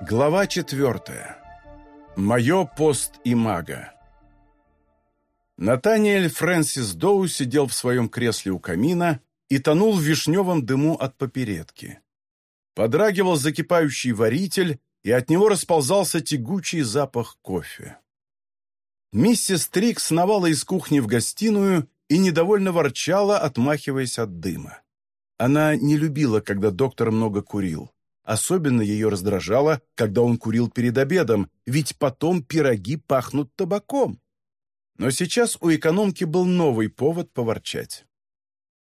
Глава четвертая. Мое пост и мага. Натаниэль Фрэнсис Доу сидел в своем кресле у камина и тонул в вишневом дыму от попередки. Подрагивал закипающий варитель, и от него расползался тягучий запах кофе. Миссис Трик сновала из кухни в гостиную и недовольно ворчала, отмахиваясь от дыма. Она не любила, когда доктор много курил. Особенно ее раздражало, когда он курил перед обедом, ведь потом пироги пахнут табаком. Но сейчас у экономки был новый повод поворчать.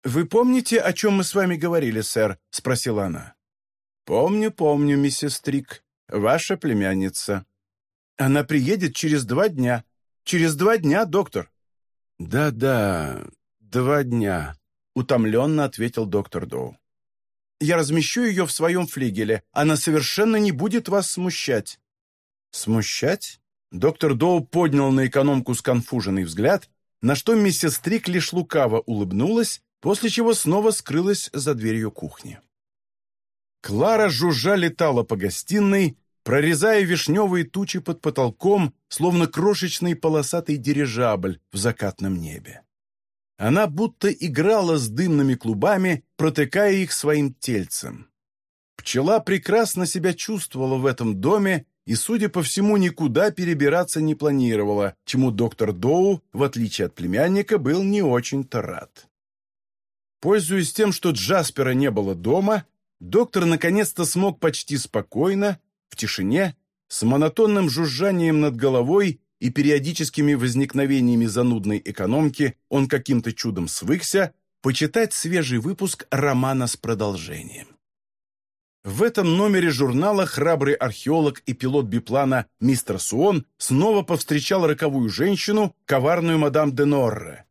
«Вы помните, о чем мы с вами говорили, сэр?» — спросила она. «Помню, помню, миссис Трик. Ваша племянница. Она приедет через два дня. Через два дня, доктор». «Да-да, два дня», — утомленно ответил доктор Доу. «Я размещу ее в своем флигеле. Она совершенно не будет вас смущать». «Смущать?» Доктор Доу поднял на экономку сконфуженный взгляд, на что миссис Трик лишь лукаво улыбнулась, после чего снова скрылась за дверью кухни. Клара жужжа летала по гостиной, прорезая вишневые тучи под потолком, словно крошечный полосатый дирижабль в закатном небе. Она будто играла с дымными клубами, протыкая их своим тельцем. Пчела прекрасно себя чувствовала в этом доме и, судя по всему, никуда перебираться не планировала, чему доктор Доу, в отличие от племянника, был не очень-то рад. Пользуясь тем, что Джаспера не было дома, доктор наконец-то смог почти спокойно, в тишине, с монотонным жужжанием над головой и периодическими возникновениями занудной экономки он каким-то чудом свыкся, почитать свежий выпуск романа с продолжением. В этом номере журнала храбрый археолог и пилот биплана мистер Суон снова повстречал роковую женщину, коварную мадам де Норре.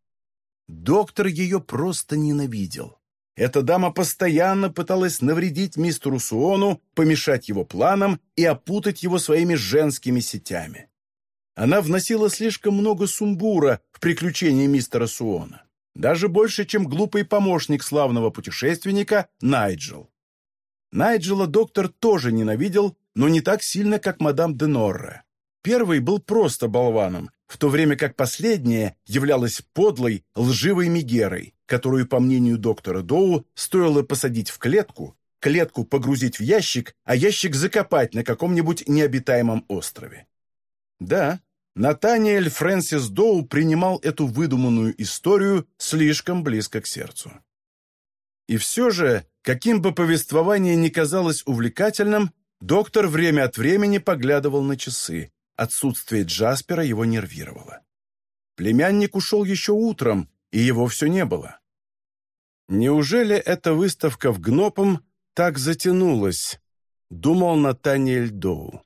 Доктор ее просто ненавидел. Эта дама постоянно пыталась навредить мистеру Суону, помешать его планам и опутать его своими женскими сетями. Она вносила слишком много сумбура в приключения мистера Суона. Даже больше, чем глупый помощник славного путешественника Найджел. Найджела доктор тоже ненавидел, но не так сильно, как мадам де Норре. Первый был просто болваном, в то время как последняя являлась подлой, лживой мигерой, которую, по мнению доктора Доу, стоило посадить в клетку, клетку погрузить в ящик, а ящик закопать на каком-нибудь необитаемом острове. Да, Натаниэль Фрэнсис Доу принимал эту выдуманную историю слишком близко к сердцу. И все же, каким бы повествование ни казалось увлекательным, доктор время от времени поглядывал на часы. Отсутствие Джаспера его нервировало. Племянник ушел еще утром, и его все не было. Неужели эта выставка в Гнопом так затянулась? Думал Натаниэль Доу.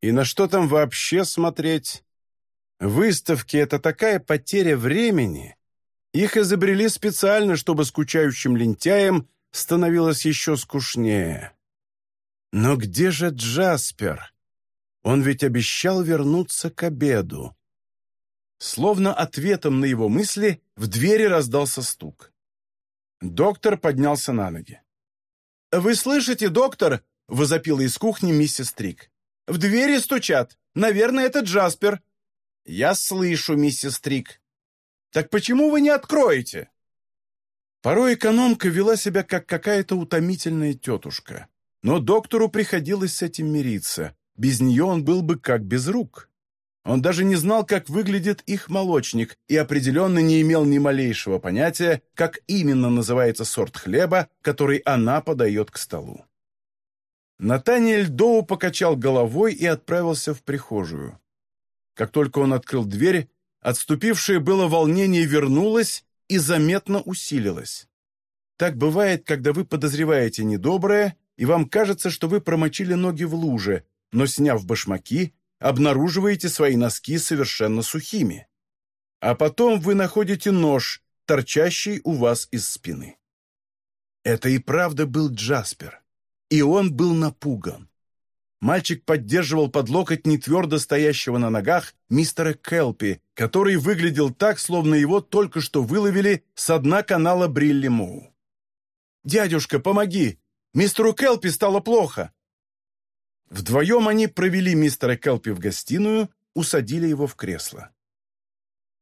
И на что там вообще смотреть? Выставки — это такая потеря времени. Их изобрели специально, чтобы скучающим лентяям становилось еще скучнее. Но где же Джаспер? Он ведь обещал вернуться к обеду. Словно ответом на его мысли в двери раздался стук. Доктор поднялся на ноги. «Вы слышите, доктор?» — возопила из кухни миссис Трик. «В двери стучат. Наверное, это Джаспер». «Я слышу, миссис Трик». «Так почему вы не откроете?» Порой экономка вела себя как какая-то утомительная тетушка. Но доктору приходилось с этим мириться. Без нее он был бы как без рук. Он даже не знал, как выглядит их молочник, и определенно не имел ни малейшего понятия, как именно называется сорт хлеба, который она подает к столу. Натаниэль Доу покачал головой и отправился в прихожую. Как только он открыл дверь, отступившее было волнение вернулось и заметно усилилось. Так бывает, когда вы подозреваете недоброе, и вам кажется, что вы промочили ноги в луже, но, сняв башмаки, обнаруживаете свои носки совершенно сухими. А потом вы находите нож, торчащий у вас из спины. Это и правда был Джаспер, и он был напуган. Мальчик поддерживал под локоть нетвердо стоящего на ногах мистера Келпи, который выглядел так, словно его только что выловили с дна канала Брилли Моу. «Дядюшка, помоги! Мистеру Келпи стало плохо!» Вдвоем они провели мистера Келпи в гостиную, усадили его в кресло.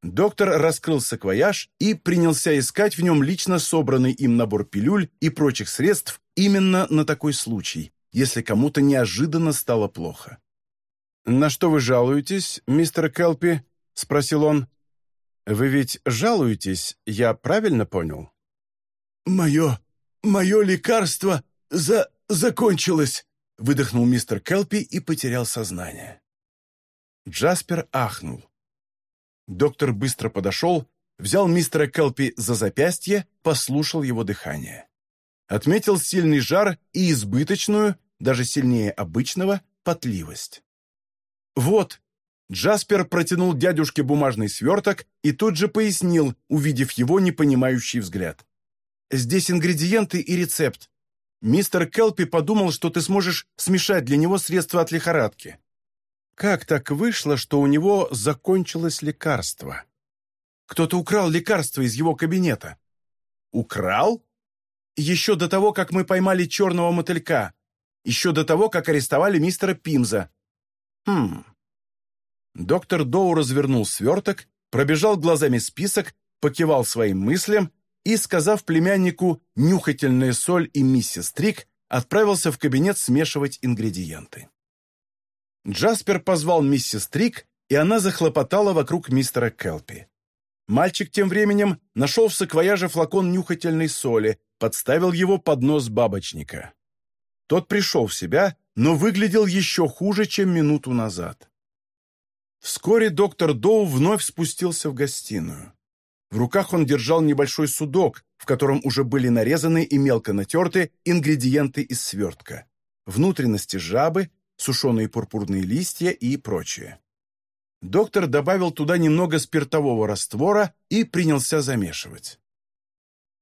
Доктор раскрыл саквояж и принялся искать в нем лично собранный им набор пилюль и прочих средств именно на такой случай, если кому-то неожиданно стало плохо. «На что вы жалуетесь, мистер Келпи?» — спросил он. «Вы ведь жалуетесь, я правильно понял?» «Мое... мое лекарство за... закончилось!» — выдохнул мистер Келпи и потерял сознание. Джаспер ахнул. Доктор быстро подошел, взял мистера Келпи за запястье, послушал его дыхание. Отметил сильный жар и избыточную, даже сильнее обычного, потливость. «Вот!» Джаспер протянул дядюшке бумажный сверток и тут же пояснил, увидев его непонимающий взгляд. «Здесь ингредиенты и рецепт. Мистер Келпи подумал, что ты сможешь смешать для него средства от лихорадки. Как так вышло, что у него закончилось лекарство? Кто-то украл лекарство из его кабинета. Украл? Еще до того, как мы поймали черного мотылька. Еще до того, как арестовали мистера Пимза. Хм. Доктор Доу развернул сверток, пробежал глазами список, покивал своим мыслям и, сказав племяннику «нюхательная соль» и «миссис Трик», отправился в кабинет смешивать ингредиенты. Джаспер позвал миссис Трик, и она захлопотала вокруг мистера Келпи. Мальчик тем временем нашел в саквояже флакон нюхательной соли, подставил его под нос бабочника. Тот пришел в себя, но выглядел еще хуже, чем минуту назад. Вскоре доктор Доу вновь спустился в гостиную. В руках он держал небольшой судок, в котором уже были нарезаны и мелко натерты ингредиенты из свертка. Внутренности жабы, сушеные пурпурные листья и прочее. Доктор добавил туда немного спиртового раствора и принялся замешивать.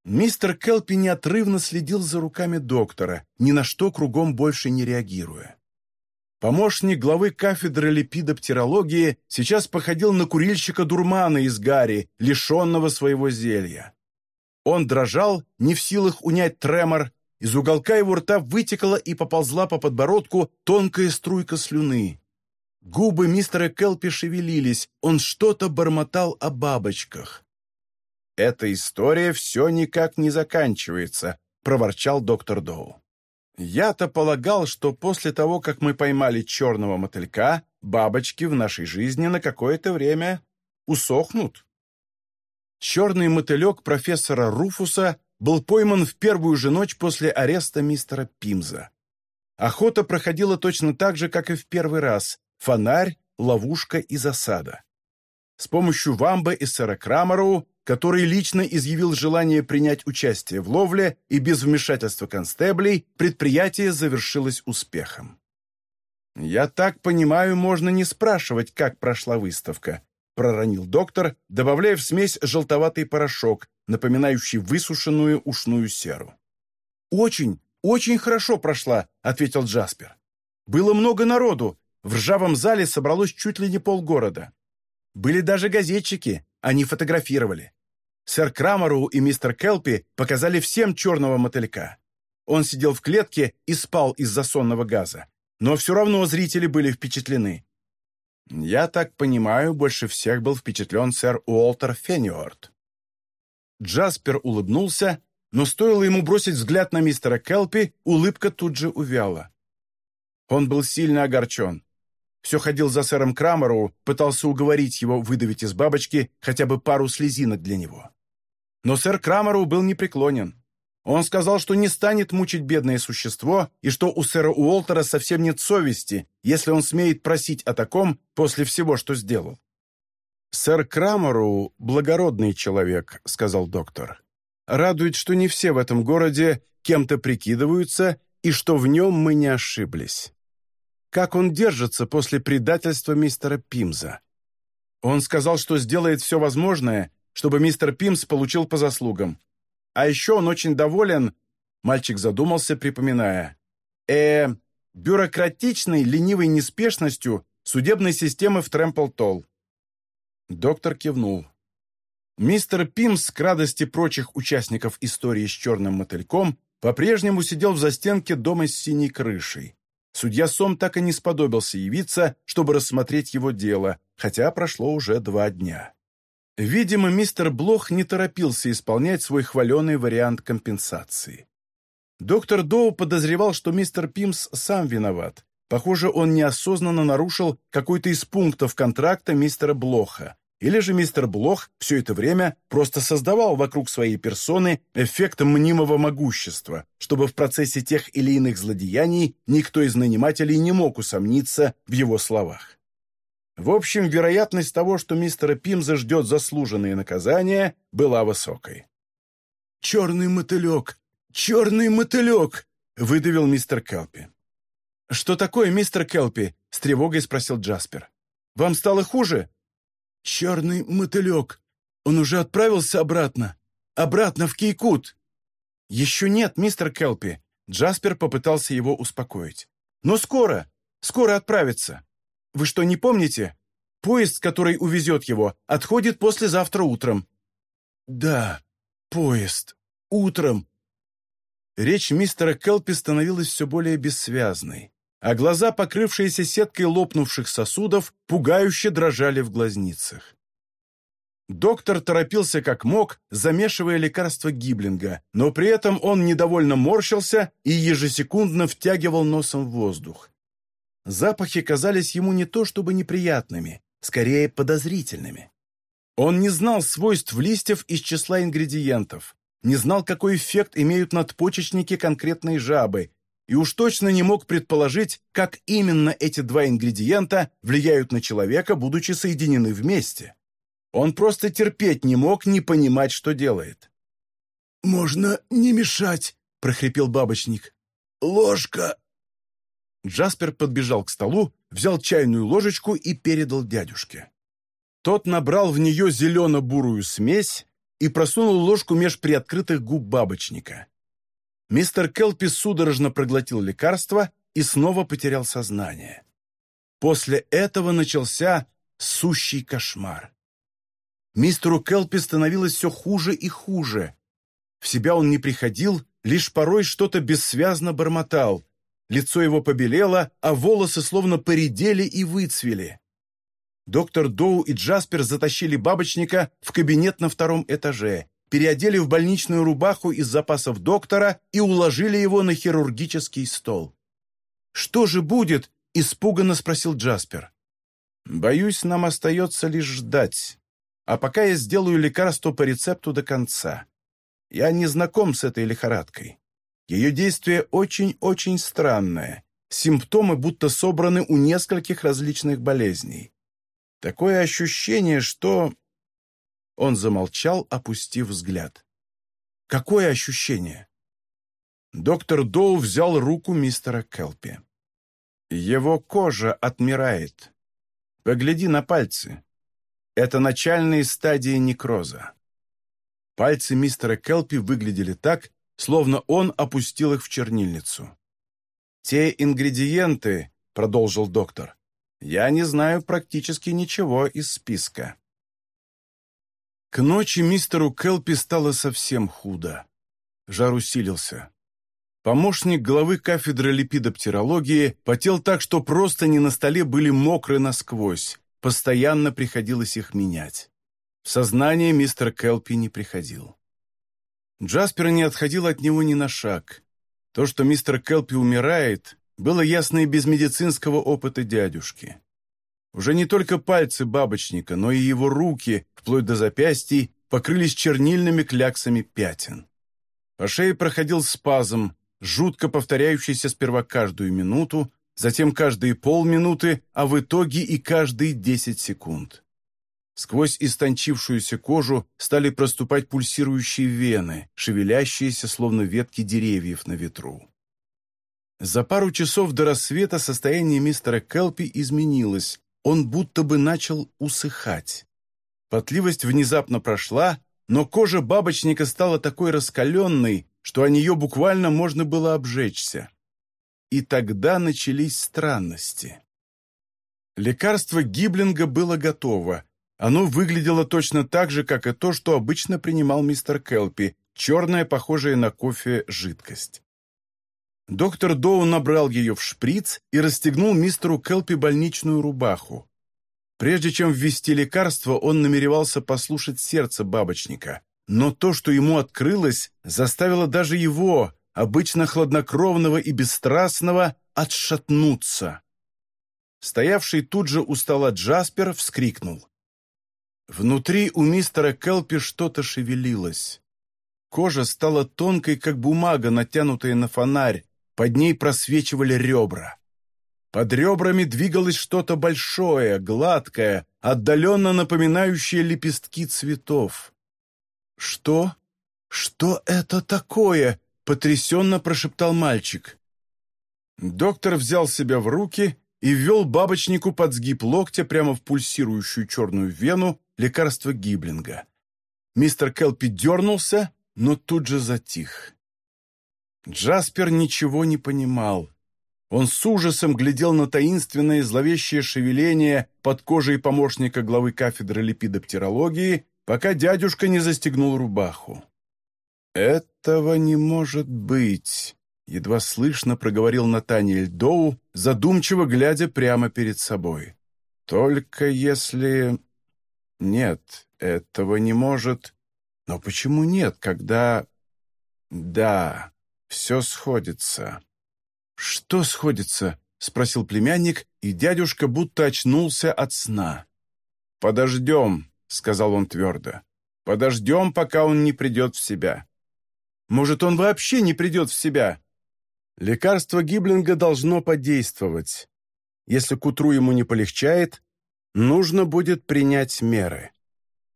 Мистер Келпи неотрывно следил за руками доктора, ни на что кругом больше не реагируя. Помощник главы кафедры липидоптерологии сейчас походил на курильщика дурмана из Гарри, лишенного своего зелья. Он дрожал, не в силах унять тремор, из уголка его рта вытекла и поползла по подбородку тонкая струйка слюны. Губы мистера Келпи шевелились, он что-то бормотал о бабочках. «Эта история все никак не заканчивается», — проворчал доктор Доу. «Я-то полагал, что после того, как мы поймали черного мотылька, бабочки в нашей жизни на какое-то время усохнут». Черный мотылек профессора Руфуса был пойман в первую же ночь после ареста мистера Пимза. Охота проходила точно так же, как и в первый раз. Фонарь, ловушка и засада. С помощью Вамба и сэра Крамароу, который лично изъявил желание принять участие в ловле и без вмешательства констеблей, предприятие завершилось успехом. «Я так понимаю, можно не спрашивать, как прошла выставка», проронил доктор, добавляя в смесь желтоватый порошок, напоминающий высушенную ушную серу. «Очень, очень хорошо прошла», — ответил Джаспер. «Было много народу. В ржавом зале собралось чуть ли не полгорода. Были даже газетчики, они фотографировали. Сэр Крамеру и мистер Келпи показали всем черного мотылька. Он сидел в клетке и спал из-за сонного газа. Но все равно зрители были впечатлены. Я так понимаю, больше всех был впечатлен сэр Уолтер Фенниорт. Джаспер улыбнулся, но стоило ему бросить взгляд на мистера Келпи, улыбка тут же увяла. Он был сильно огорчен. Все ходил за сэром Крамеру, пытался уговорить его выдавить из бабочки хотя бы пару слезинок для него. Но сэр Крамеру был непреклонен. Он сказал, что не станет мучить бедное существо и что у сэра Уолтера совсем нет совести, если он смеет просить о таком после всего, что сделал. «Сэр Крамеру – благородный человек», – сказал доктор. «Радует, что не все в этом городе кем-то прикидываются и что в нем мы не ошиблись. Как он держится после предательства мистера Пимза? Он сказал, что сделает все возможное, чтобы мистер Пимс получил по заслугам. А еще он очень доволен...» Мальчик задумался, припоминая. э бюрократичной, ленивой неспешностью судебной системы в Трэмпл-Толл. Доктор кивнул. Мистер Пимс, к радости прочих участников истории с черным мотыльком, по-прежнему сидел в застенке дома с синей крышей. Судья Сом так и не сподобился явиться, чтобы рассмотреть его дело, хотя прошло уже два дня. Видимо, мистер Блох не торопился исполнять свой хваленый вариант компенсации. Доктор Доу подозревал, что мистер Пимс сам виноват. Похоже, он неосознанно нарушил какой-то из пунктов контракта мистера Блоха. Или же мистер Блох все это время просто создавал вокруг своей персоны эффект мнимого могущества, чтобы в процессе тех или иных злодеяний никто из нанимателей не мог усомниться в его словах. В общем, вероятность того, что мистера Пимза ждет заслуженное наказание, была высокой. «Черный мотылек! Черный мотылек!» — выдавил мистер Келпи. «Что такое, мистер Келпи?» — с тревогой спросил Джаспер. «Вам стало хуже?» «Черный мотылек! Он уже отправился обратно! Обратно в Кейкут!» «Еще нет, мистер Келпи!» Джаспер попытался его успокоить. «Но скоро! Скоро отправится! Вы что, не помните? Поезд, который увезет его, отходит послезавтра утром». «Да, поезд. Утром». Речь мистера Келпи становилась все более бессвязной а глаза, покрывшиеся сеткой лопнувших сосудов, пугающе дрожали в глазницах. Доктор торопился как мог, замешивая лекарство Гиблинга, но при этом он недовольно морщился и ежесекундно втягивал носом воздух. Запахи казались ему не то чтобы неприятными, скорее подозрительными. Он не знал свойств листьев из числа ингредиентов, не знал, какой эффект имеют надпочечники конкретной жабы, и уж точно не мог предположить, как именно эти два ингредиента влияют на человека, будучи соединены вместе. Он просто терпеть не мог не понимать, что делает. «Можно не мешать», — прохрипел бабочник. «Ложка!» Джаспер подбежал к столу, взял чайную ложечку и передал дядюшке. Тот набрал в нее зелено-бурую смесь и просунул ложку меж приоткрытых губ бабочника. Мистер Келпи судорожно проглотил лекарство и снова потерял сознание. После этого начался сущий кошмар. Мистеру Келпи становилось все хуже и хуже. В себя он не приходил, лишь порой что-то бессвязно бормотал. Лицо его побелело, а волосы словно поредели и выцвели. Доктор Доу и Джаспер затащили бабочника в кабинет на втором этаже переодели в больничную рубаху из запасов доктора и уложили его на хирургический стол. «Что же будет?» – испуганно спросил Джаспер. «Боюсь, нам остается лишь ждать. А пока я сделаю лекарство по рецепту до конца. Я не знаком с этой лихорадкой. Ее действие очень-очень странное. Симптомы будто собраны у нескольких различных болезней. Такое ощущение, что он замолчал, опустив взгляд. «Какое ощущение?» Доктор Доу взял руку мистера Келпи. «Его кожа отмирает. Погляди на пальцы. Это начальные стадии некроза». Пальцы мистера Келпи выглядели так, словно он опустил их в чернильницу. «Те ингредиенты», — продолжил доктор, — «я не знаю практически ничего из списка. К ночи мистеру Келпи стало совсем худо. Жар усилился. Помощник главы кафедры липидоптерологии потел так, что просто не на столе были мокры насквозь. Постоянно приходилось их менять. В сознание мистер Келпи не приходил. Джаспер не отходил от него ни на шаг. То, что мистер Келпи умирает, было ясно и без медицинского опыта дядюшки. Уже не только пальцы бабочника, но и его руки, вплоть до запястий, покрылись чернильными кляксами пятен. По шее проходил спазм, жутко повторяющийся сперва каждую минуту, затем каждые полминуты, а в итоге и каждые десять секунд. Сквозь истончившуюся кожу стали проступать пульсирующие вены, шевелящиеся, словно ветки деревьев на ветру. За пару часов до рассвета состояние мистера Келпи изменилось, он будто бы начал усыхать. Потливость внезапно прошла, но кожа бабочника стала такой раскаленной, что о нее буквально можно было обжечься. И тогда начались странности. Лекарство Гиблинга было готово. Оно выглядело точно так же, как и то, что обычно принимал мистер Келпи, черная, похожая на кофе, жидкость. Доктор Доу набрал ее в шприц и расстегнул мистеру Келпи больничную рубаху. Прежде чем ввести лекарство, он намеревался послушать сердце бабочника. Но то, что ему открылось, заставило даже его, обычно хладнокровного и бесстрастного, отшатнуться. Стоявший тут же у стола Джаспер вскрикнул. Внутри у мистера Келпи что-то шевелилось. Кожа стала тонкой, как бумага, натянутая на фонарь, под ней просвечивали ребра. Под ребрами двигалось что-то большое, гладкое, отдаленно напоминающее лепестки цветов. «Что? Что это такое?» — потрясенно прошептал мальчик. Доктор взял себя в руки и ввел бабочнику под сгиб локтя прямо в пульсирующую черную вену лекарство Гиблинга. Мистер Келпи дернулся, но тут же затих. Джаспер ничего не понимал. Он с ужасом глядел на таинственное зловещее шевеление под кожей помощника главы кафедры липидоптерологии, пока дядюшка не застегнул рубаху. «Этого не может быть», — едва слышно проговорил Натаниэль Доу, задумчиво глядя прямо перед собой. «Только если...» «Нет, этого не может...» «Но почему нет, когда...» «Да, все сходится». «Что сходится?» — спросил племянник, и дядюшка будто очнулся от сна. «Подождем», — сказал он твердо. «Подождем, пока он не придет в себя». «Может, он вообще не придет в себя?» Лекарство Гиблинга должно подействовать. Если к утру ему не полегчает, нужно будет принять меры.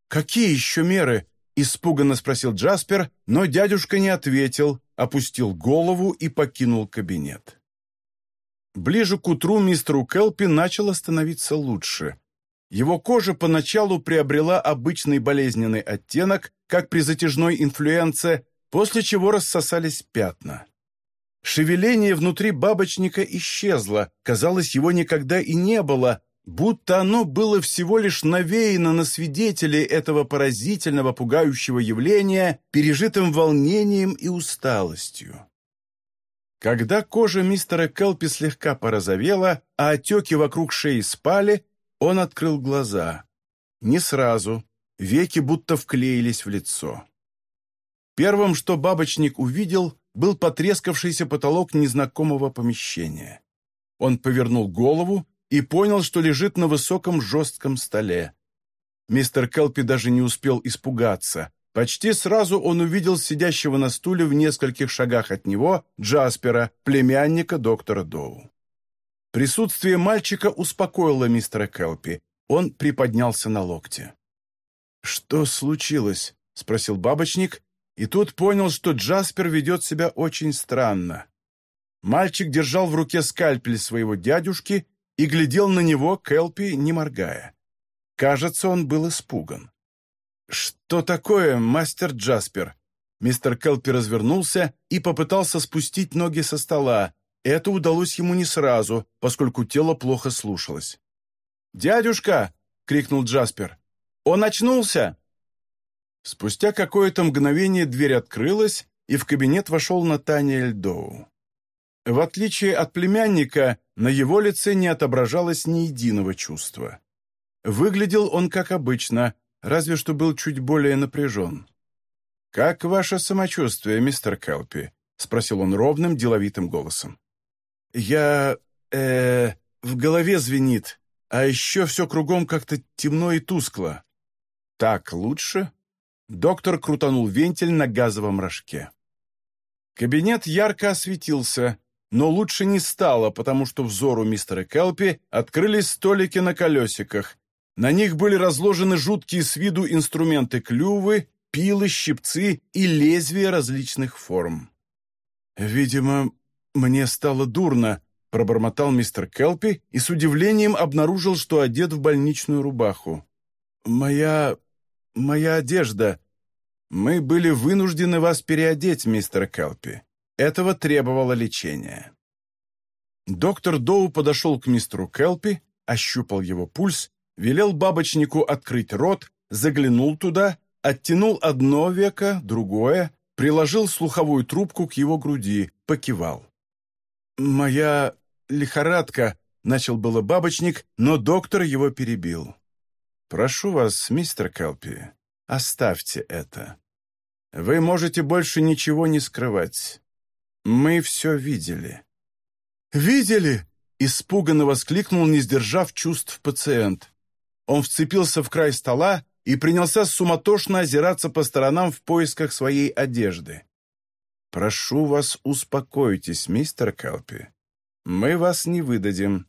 «Какие еще меры?» — испуганно спросил Джаспер, но дядюшка не ответил, опустил голову и покинул кабинет. Ближе к утру мистеру Келпи начало становиться лучше. Его кожа поначалу приобрела обычный болезненный оттенок, как при затяжной инфлюенции, после чего рассосались пятна. Шевеление внутри бабочника исчезло, казалось, его никогда и не было, будто оно было всего лишь навеяно на свидетелей этого поразительного пугающего явления, пережитым волнением и усталостью. Когда кожа мистера Келпи слегка порозовела, а отеки вокруг шеи спали, он открыл глаза. Не сразу, веки будто вклеились в лицо. Первым, что бабочник увидел, был потрескавшийся потолок незнакомого помещения. Он повернул голову и понял, что лежит на высоком жестком столе. Мистер Келпи даже не успел испугаться. Почти сразу он увидел сидящего на стуле в нескольких шагах от него Джаспера, племянника доктора Доу. Присутствие мальчика успокоило мистера Келпи. Он приподнялся на локте. «Что случилось?» — спросил бабочник, и тут понял, что Джаспер ведет себя очень странно. Мальчик держал в руке скальпель своего дядюшки и глядел на него, Келпи, не моргая. Кажется, он был испуган. «Что такое, мастер Джаспер?» Мистер Келпи развернулся и попытался спустить ноги со стола. Это удалось ему не сразу, поскольку тело плохо слушалось. «Дядюшка!» — крикнул Джаспер. «Он очнулся!» Спустя какое-то мгновение дверь открылась, и в кабинет вошел Натаниэль Доу. В отличие от племянника, на его лице не отображалось ни единого чувства. Выглядел он как обычно, разве что был чуть более напряжен. «Как ваше самочувствие, мистер Келпи?» — спросил он ровным, деловитым голосом. «Я... э... в голове звенит, а еще все кругом как-то темно и тускло». «Так лучше?» Доктор крутанул вентиль на газовом рожке. Кабинет ярко осветился, но лучше не стало, потому что взору мистера Келпи открылись столики на колесиках, на них были разложены жуткие с виду инструменты клювы, пилы, щипцы и лезвия различных форм. «Видимо, мне стало дурно», — пробормотал мистер Келпи и с удивлением обнаружил, что одет в больничную рубаху. «Моя... моя одежда. Мы были вынуждены вас переодеть, мистер Келпи. Этого требовало лечения». Доктор Доу подошел к мистеру Келпи, ощупал его пульс велел бабочнику открыть рот, заглянул туда, оттянул одно веко, другое, приложил слуховую трубку к его груди, покивал. «Моя лихорадка», — начал было бабочник, но доктор его перебил. «Прошу вас, мистер Келпи, оставьте это. Вы можете больше ничего не скрывать. Мы все видели». «Видели?» — испуганно воскликнул, не сдержав чувств пациент. Он вцепился в край стола и принялся суматошно озираться по сторонам в поисках своей одежды. «Прошу вас, успокойтесь, мистер Келпи. Мы вас не выдадим.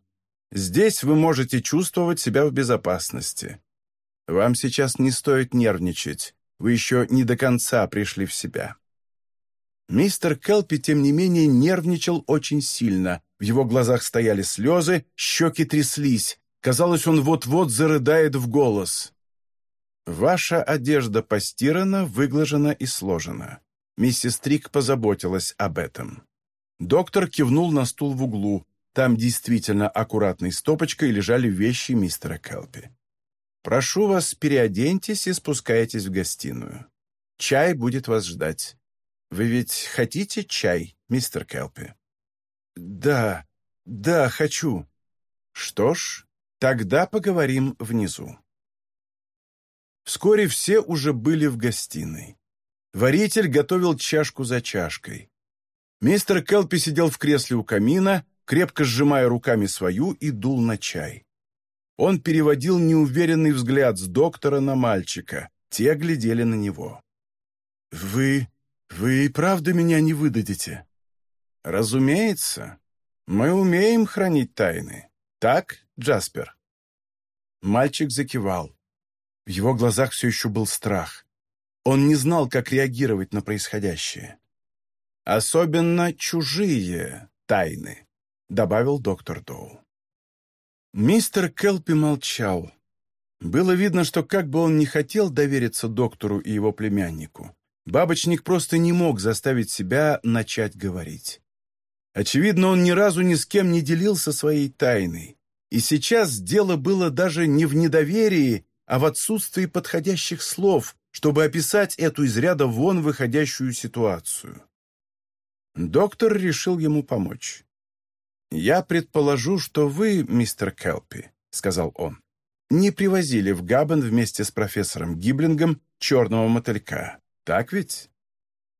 Здесь вы можете чувствовать себя в безопасности. Вам сейчас не стоит нервничать. Вы еще не до конца пришли в себя». Мистер Келпи, тем не менее, нервничал очень сильно. В его глазах стояли слезы, щеки тряслись. Казалось, он вот-вот зарыдает в голос. «Ваша одежда постирана, выглажена и сложена. Миссис Трик позаботилась об этом». Доктор кивнул на стул в углу. Там действительно аккуратной стопочкой лежали вещи мистера Келпи. «Прошу вас, переоденьтесь и спускайтесь в гостиную. Чай будет вас ждать. Вы ведь хотите чай, мистер Келпи?» «Да, да, хочу». «Что ж, тогда поговорим внизу». Вскоре все уже были в гостиной. Варитель готовил чашку за чашкой. Мистер Келпи сидел в кресле у камина, крепко сжимая руками свою и дул на чай. Он переводил неуверенный взгляд с доктора на мальчика. Те глядели на него. «Вы... вы и правда меня не выдадите?» «Разумеется. Мы умеем хранить тайны. Так, Джаспер?» Мальчик закивал. В его глазах все еще был страх. Он не знал, как реагировать на происходящее. «Особенно чужие тайны», — добавил доктор Доу. Мистер Келпи молчал. Было видно, что как бы он ни хотел довериться доктору и его племяннику, бабочник просто не мог заставить себя начать говорить. Очевидно, он ни разу ни с кем не делился своей тайной, и сейчас дело было даже не в недоверии, а в отсутствии подходящих слов, чтобы описать эту из ряда вон выходящую ситуацию. Доктор решил ему помочь. «Я предположу, что вы, мистер Келпи», — сказал он, «не привозили в Габен вместе с профессором Гиблингом черного мотылька, так ведь?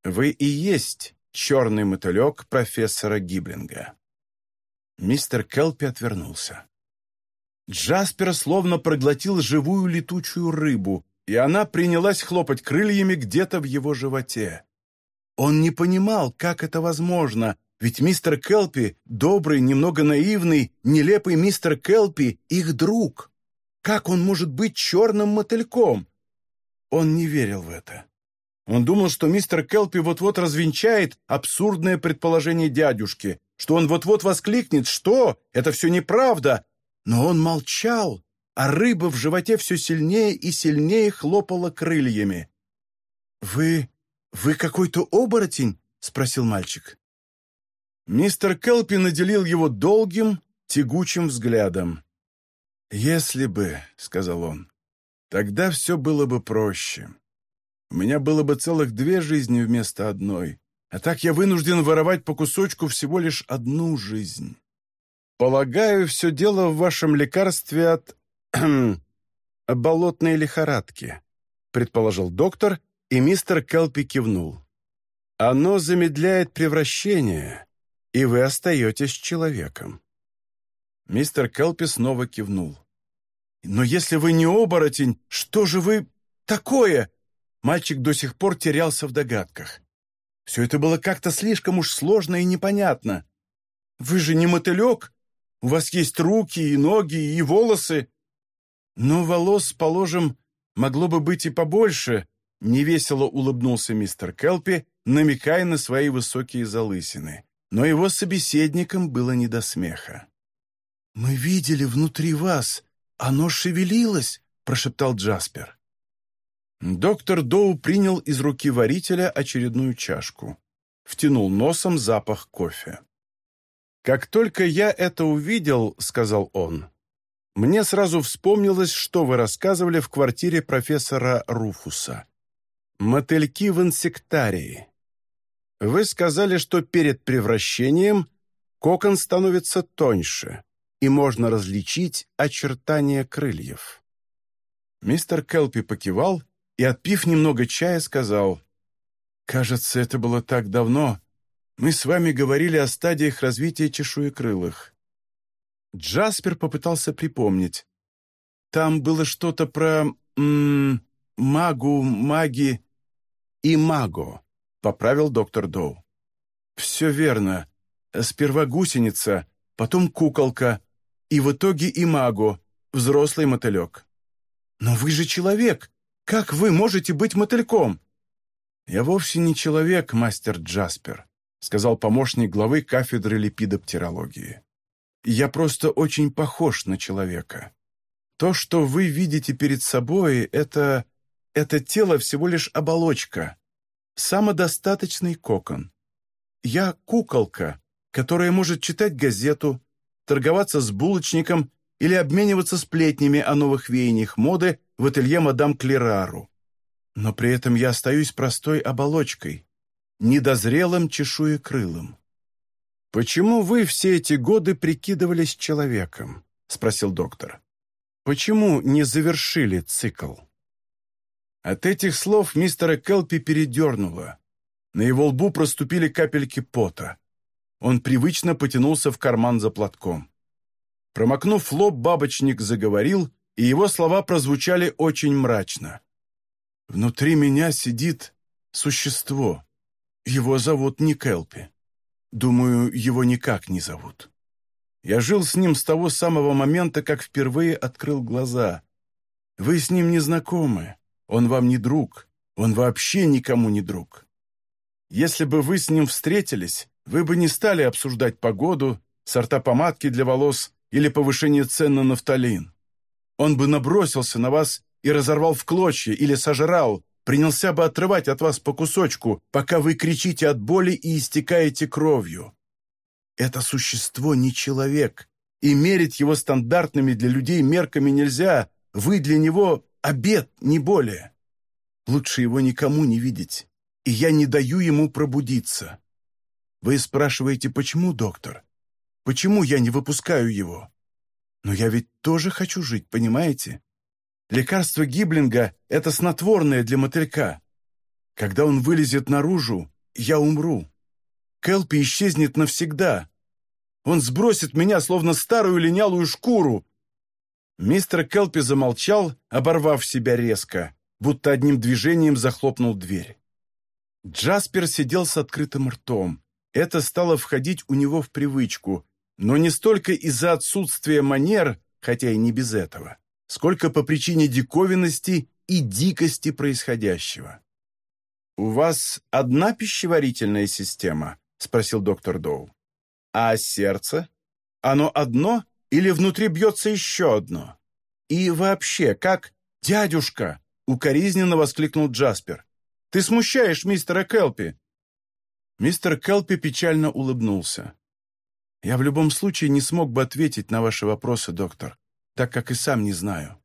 Вы и есть черный мотылек профессора Гиблинга». Мистер Келпи отвернулся. Джаспер словно проглотил живую летучую рыбу, и она принялась хлопать крыльями где-то в его животе. Он не понимал, как это возможно, ведь мистер Келпи, добрый, немного наивный, нелепый мистер Келпи, их друг. Как он может быть черным мотыльком? Он не верил в это. Он думал, что мистер Келпи вот-вот развенчает абсурдное предположение дядюшки, что он вот-вот воскликнет «Что? Это все неправда!» Но он молчал, а рыба в животе все сильнее и сильнее хлопала крыльями. «Вы... вы какой-то оборотень?» — спросил мальчик. Мистер Келпи наделил его долгим, тягучим взглядом. «Если бы», — сказал он, — «тогда все было бы проще. У меня было бы целых две жизни вместо одной, а так я вынужден воровать по кусочку всего лишь одну жизнь. Полагаю, все дело в вашем лекарстве от болотной лихорадки», — предположил доктор, и мистер Келпи кивнул. «Оно замедляет превращение, и вы остаетесь человеком». Мистер Келпи снова кивнул. «Но если вы не оборотень, что же вы такое?» Мальчик до сих пор терялся в догадках. Все это было как-то слишком уж сложно и непонятно. «Вы же не мотылек? У вас есть руки и ноги и волосы?» «Но волос, положим, могло бы быть и побольше», — невесело улыбнулся мистер Келпи, намекая на свои высокие залысины. Но его собеседникам было не до смеха. «Мы видели внутри вас. Оно шевелилось», — прошептал Джаспер. Доктор Доу принял из руки варителя очередную чашку. Втянул носом запах кофе. «Как только я это увидел, — сказал он, мне сразу вспомнилось, что вы рассказывали в квартире профессора Руфуса. Мотыльки в инсектарии. Вы сказали, что перед превращением кокон становится тоньше, и можно различить очертания крыльев. Мистер Келпи покивал и, отпив немного чая, сказал, «Кажется, это было так давно. Мы с вами говорили о стадиях развития чешуекрылых». Джаспер попытался припомнить. «Там было что-то про... М -м, магу, маги и маго», — поправил доктор Доу. «Все верно. Сперва гусеница, потом куколка, и в итоге и маго, взрослый мотылек». «Но вы же человек! Как вы можете быть мотыльком?» «Я вовсе не человек, мастер Джаспер», — сказал помощник главы кафедры липидоптерологии. «Я просто очень похож на человека. То, что вы видите перед собой, это... это тело всего лишь оболочка, самодостаточный кокон. Я куколка, которая может читать газету, торговаться с булочником или обмениваться сплетнями о новых веяниях моды в ателье мадам Клерару. Но при этом я остаюсь простой оболочкой, недозрелым чешуекрылым. «Почему вы все эти годы прикидывались человеком?» — спросил доктор. «Почему не завершили цикл?» От этих слов мистера Келпи передернуло. На его лбу проступили капельки пота. Он привычно потянулся в карман за платком. Промокнув лоб, бабочник заговорил, и его слова прозвучали очень мрачно. «Внутри меня сидит существо. Его зовут не Келпи. Думаю, его никак не зовут. Я жил с ним с того самого момента, как впервые открыл глаза. Вы с ним не знакомы. Он вам не друг. Он вообще никому не друг. Если бы вы с ним встретились, вы бы не стали обсуждать погоду, сорта помадки для волос или повышение цен на нафталин. Он бы набросился на вас и разорвал в клочья или сожрал, принялся бы отрывать от вас по кусочку, пока вы кричите от боли и истекаете кровью. Это существо не человек, и мерить его стандартными для людей мерками нельзя, вы для него Обед, не более. Лучше его никому не видеть, и я не даю ему пробудиться. Вы спрашиваете, почему, доктор? Почему я не выпускаю его? Но я ведь тоже хочу жить, понимаете? Лекарство Гиблинга — это снотворное для мотылька. Когда он вылезет наружу, я умру. Келпи исчезнет навсегда. Он сбросит меня, словно старую линялую шкуру, Мистер Келпи замолчал, оборвав себя резко, будто одним движением захлопнул дверь. Джаспер сидел с открытым ртом. Это стало входить у него в привычку, но не столько из-за отсутствия манер, хотя и не без этого, сколько по причине диковинности и дикости происходящего. «У вас одна пищеварительная система?» — спросил доктор Доу. «А сердце? Оно одно или внутри бьется еще одно? И вообще, как... «Дядюшка!» — укоризненно воскликнул Джаспер. «Ты смущаешь мистера Келпи!» Мистер Келпи печально улыбнулся. «Я в любом случае не смог бы ответить на ваши вопросы, доктор, так как и сам не знаю.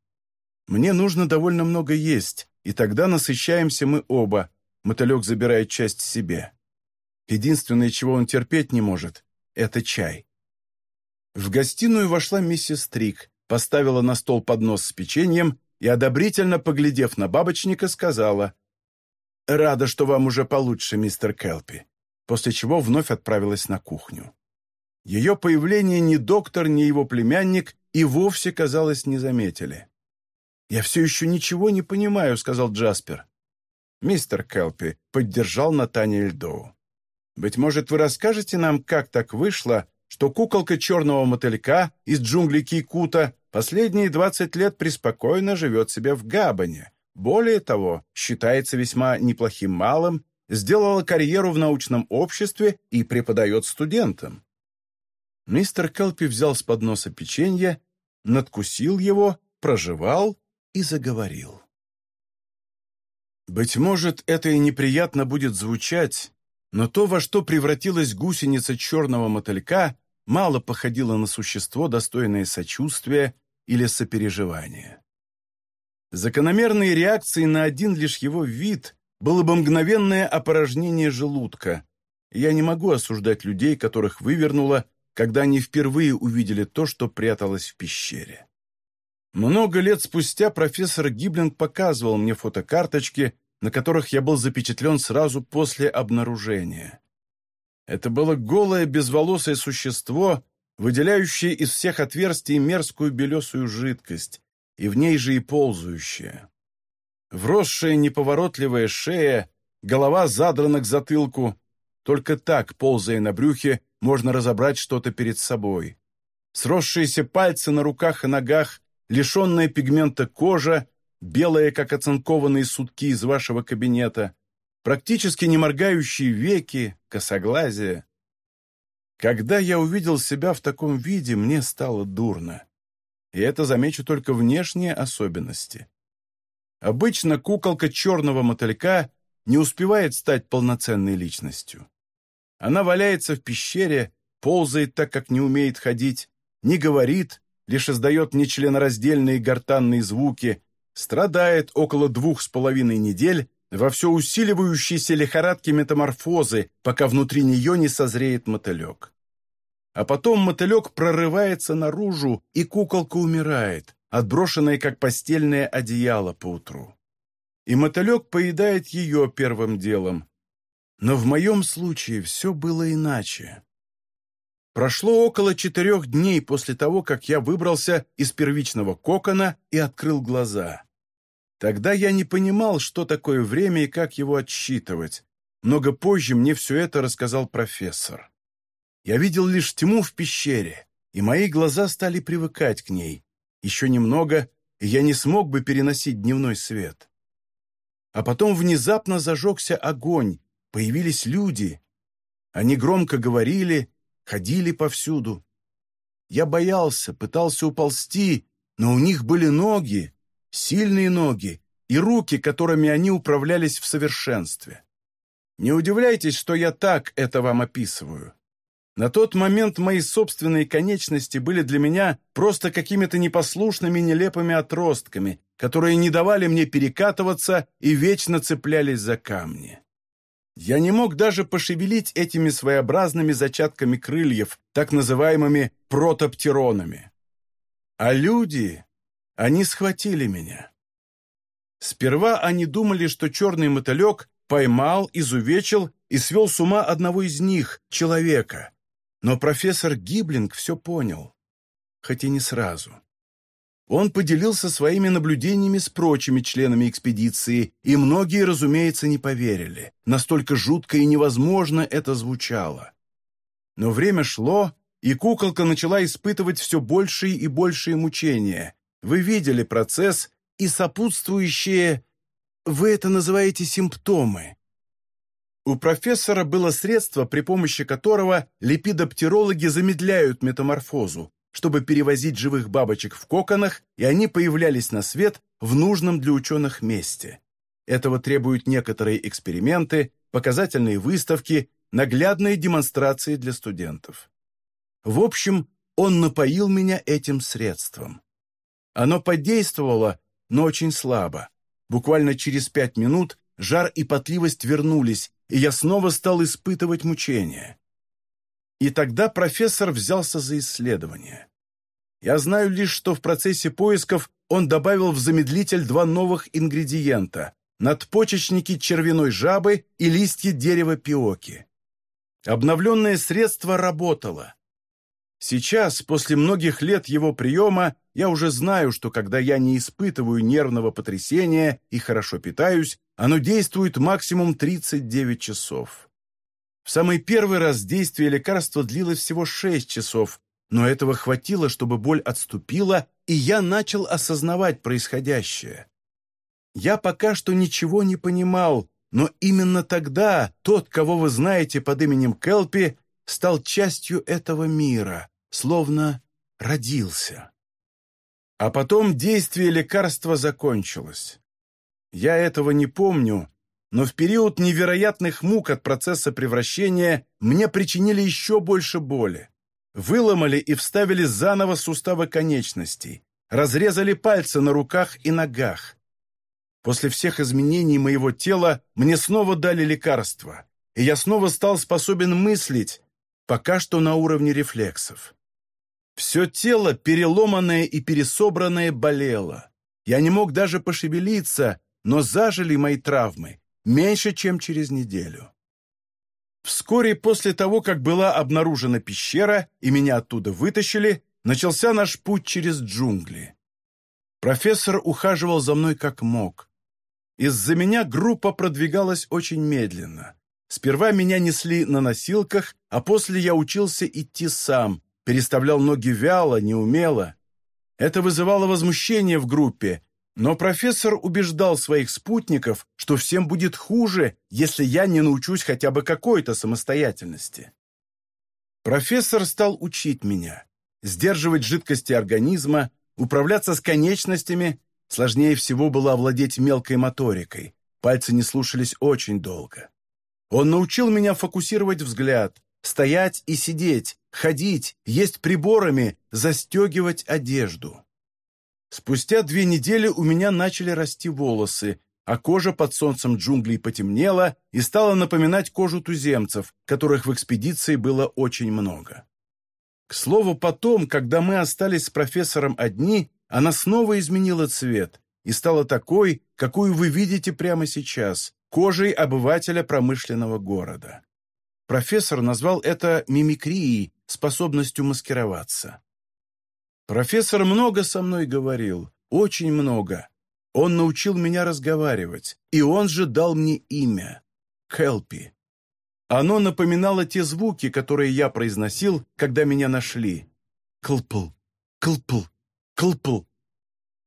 Мне нужно довольно много есть, и тогда насыщаемся мы оба, мотылек забирает часть себе. Единственное, чего он терпеть не может, — это чай. В гостиную вошла миссис Трик, поставила на стол поднос с печеньем и, одобрительно поглядев на бабочника, сказала «Рада, что вам уже получше, мистер Келпи», после чего вновь отправилась на кухню. Ее появление ни доктор, ни его племянник и вовсе, казалось, не заметили. «Я все еще ничего не понимаю», — сказал Джаспер. «Мистер Келпи», — поддержал Натаниэль Доу. «Быть может, вы расскажете нам, как так вышло, что куколка черного мотылька из джунглей Кикута последние 20 лет преспокойно живет себе в Габане. Более того, считается весьма неплохим малым, сделала карьеру в научном обществе и преподает студентам. Мистер Келпи взял с подноса печенье, надкусил его, прожевал и заговорил. Быть может, это и неприятно будет звучать, но то, во что превратилась гусеница черного мотылька, мало походило на существо, достойное сочувствия или сопереживания. Закономерной реакцией на один лишь его вид было бы мгновенное опорожнение желудка, Я не могу осуждать людей, которых вывернуло, когда они впервые увидели то, что пряталось в пещере. Много лет спустя профессор Гиблинг показывал мне фотокарточки, на которых я был запечатлен сразу после обнаружения. Это было голое безволосое существо, выделяющее из всех отверстий мерзкую белесую жидкость, и в ней же и ползающее. Вросшая неповоротливая шея, голова задрана к затылку. Только так, ползая на брюхе, можно разобрать что-то перед собой. Сросшиеся пальцы на руках и ногах, лишенная пигмента кожа, белая, как оцинкованные сутки из вашего кабинета, практически не моргающие веки, косоглазие. Когда я увидел себя в таком виде, мне стало дурно. И это замечу только внешние особенности. Обычно куколка черного мотылька не успевает стать полноценной личностью. Она валяется в пещере, ползает так, как не умеет ходить, не говорит, лишь издает нечленораздельные гортанные звуки, страдает около двух с половиной недель во все усиливающейся лихорадке метаморфозы, пока внутри нее не созреет мотылек. А потом мотылек прорывается наружу, и куколка умирает, отброшенная как постельное одеяло поутру. И мотылек поедает ее первым делом. Но в моем случае все было иначе. Прошло около четырех дней после того, как я выбрался из первичного кокона и открыл глаза. Тогда я не понимал, что такое время и как его отсчитывать. Много позже мне все это рассказал профессор. Я видел лишь тьму в пещере, и мои глаза стали привыкать к ней. Еще немного, и я не смог бы переносить дневной свет. А потом внезапно зажегся огонь, появились люди. Они громко говорили, ходили повсюду. Я боялся, пытался уползти, но у них были ноги, сильные ноги и руки, которыми они управлялись в совершенстве. Не удивляйтесь, что я так это вам описываю. На тот момент мои собственные конечности были для меня просто какими-то непослушными нелепыми отростками, которые не давали мне перекатываться и вечно цеплялись за камни. Я не мог даже пошевелить этими своеобразными зачатками крыльев, так называемыми протоптеронами. А люди, они схватили меня. Сперва они думали, что черный мотылек поймал, изувечил и свел с ума одного из них, человека. Но профессор Гиблинг все понял, хоть и не сразу. Он поделился своими наблюдениями с прочими членами экспедиции, и многие, разумеется, не поверили. Настолько жутко и невозможно это звучало. Но время шло, и куколка начала испытывать все большие и большие мучения, вы видели процесс и сопутствующие... Вы это называете симптомы. У профессора было средство, при помощи которого липидоптерологи замедляют метаморфозу, чтобы перевозить живых бабочек в коконах, и они появлялись на свет в нужном для ученых месте. Этого требуют некоторые эксперименты, показательные выставки, наглядные демонстрации для студентов. В общем, он напоил меня этим средством. Оно подействовало, но очень слабо. Буквально через пять минут жар и потливость вернулись, и я снова стал испытывать мучения. И тогда профессор взялся за исследование. Я знаю лишь, что в процессе поисков он добавил в замедлитель два новых ингредиента – надпочечники червяной жабы и листья дерева пиоки. Обновленное средство работало. Сейчас, после многих лет его приема, я уже знаю, что когда я не испытываю нервного потрясения и хорошо питаюсь, оно действует максимум 39 часов. В самый первый раз действие лекарства длилось всего 6 часов, но этого хватило, чтобы боль отступила, и я начал осознавать происходящее. Я пока что ничего не понимал, но именно тогда тот, кого вы знаете под именем Келпи, стал частью этого мира, словно родился. А потом действие лекарства закончилось. Я этого не помню, но в период невероятных мук от процесса превращения мне причинили еще больше боли. Выломали и вставили заново суставы конечностей, разрезали пальцы на руках и ногах. После всех изменений моего тела мне снова дали лекарства, и я снова стал способен мыслить, пока что на уровне рефлексов. Все тело, переломанное и пересобранное, болело. Я не мог даже пошевелиться, но зажили мои травмы меньше, чем через неделю. Вскоре после того, как была обнаружена пещера и меня оттуда вытащили, начался наш путь через джунгли. Профессор ухаживал за мной как мог. Из-за меня группа продвигалась очень медленно. Сперва меня несли на носилках, а после я учился идти сам, переставлял ноги вяло, неумело. Это вызывало возмущение в группе, но профессор убеждал своих спутников, что всем будет хуже, если я не научусь хотя бы какой-то самостоятельности. Профессор стал учить меня. Сдерживать жидкости организма, управляться с конечностями. Сложнее всего было овладеть мелкой моторикой. Пальцы не слушались очень долго. Он научил меня фокусировать взгляд, стоять и сидеть, ходить, есть приборами, застегивать одежду. Спустя две недели у меня начали расти волосы, а кожа под солнцем джунглей потемнела и стала напоминать кожу туземцев, которых в экспедиции было очень много. К слову, потом, когда мы остались с профессором одни, она снова изменила цвет и стала такой, какую вы видите прямо сейчас, кожей обывателя промышленного города. Профессор назвал это мимикрией, способностью маскироваться. Профессор много со мной говорил, очень много. Он научил меня разговаривать, и он же дал мне имя — Келпи. Оно напоминало те звуки, которые я произносил, когда меня нашли. Клпл, клпл, клпл.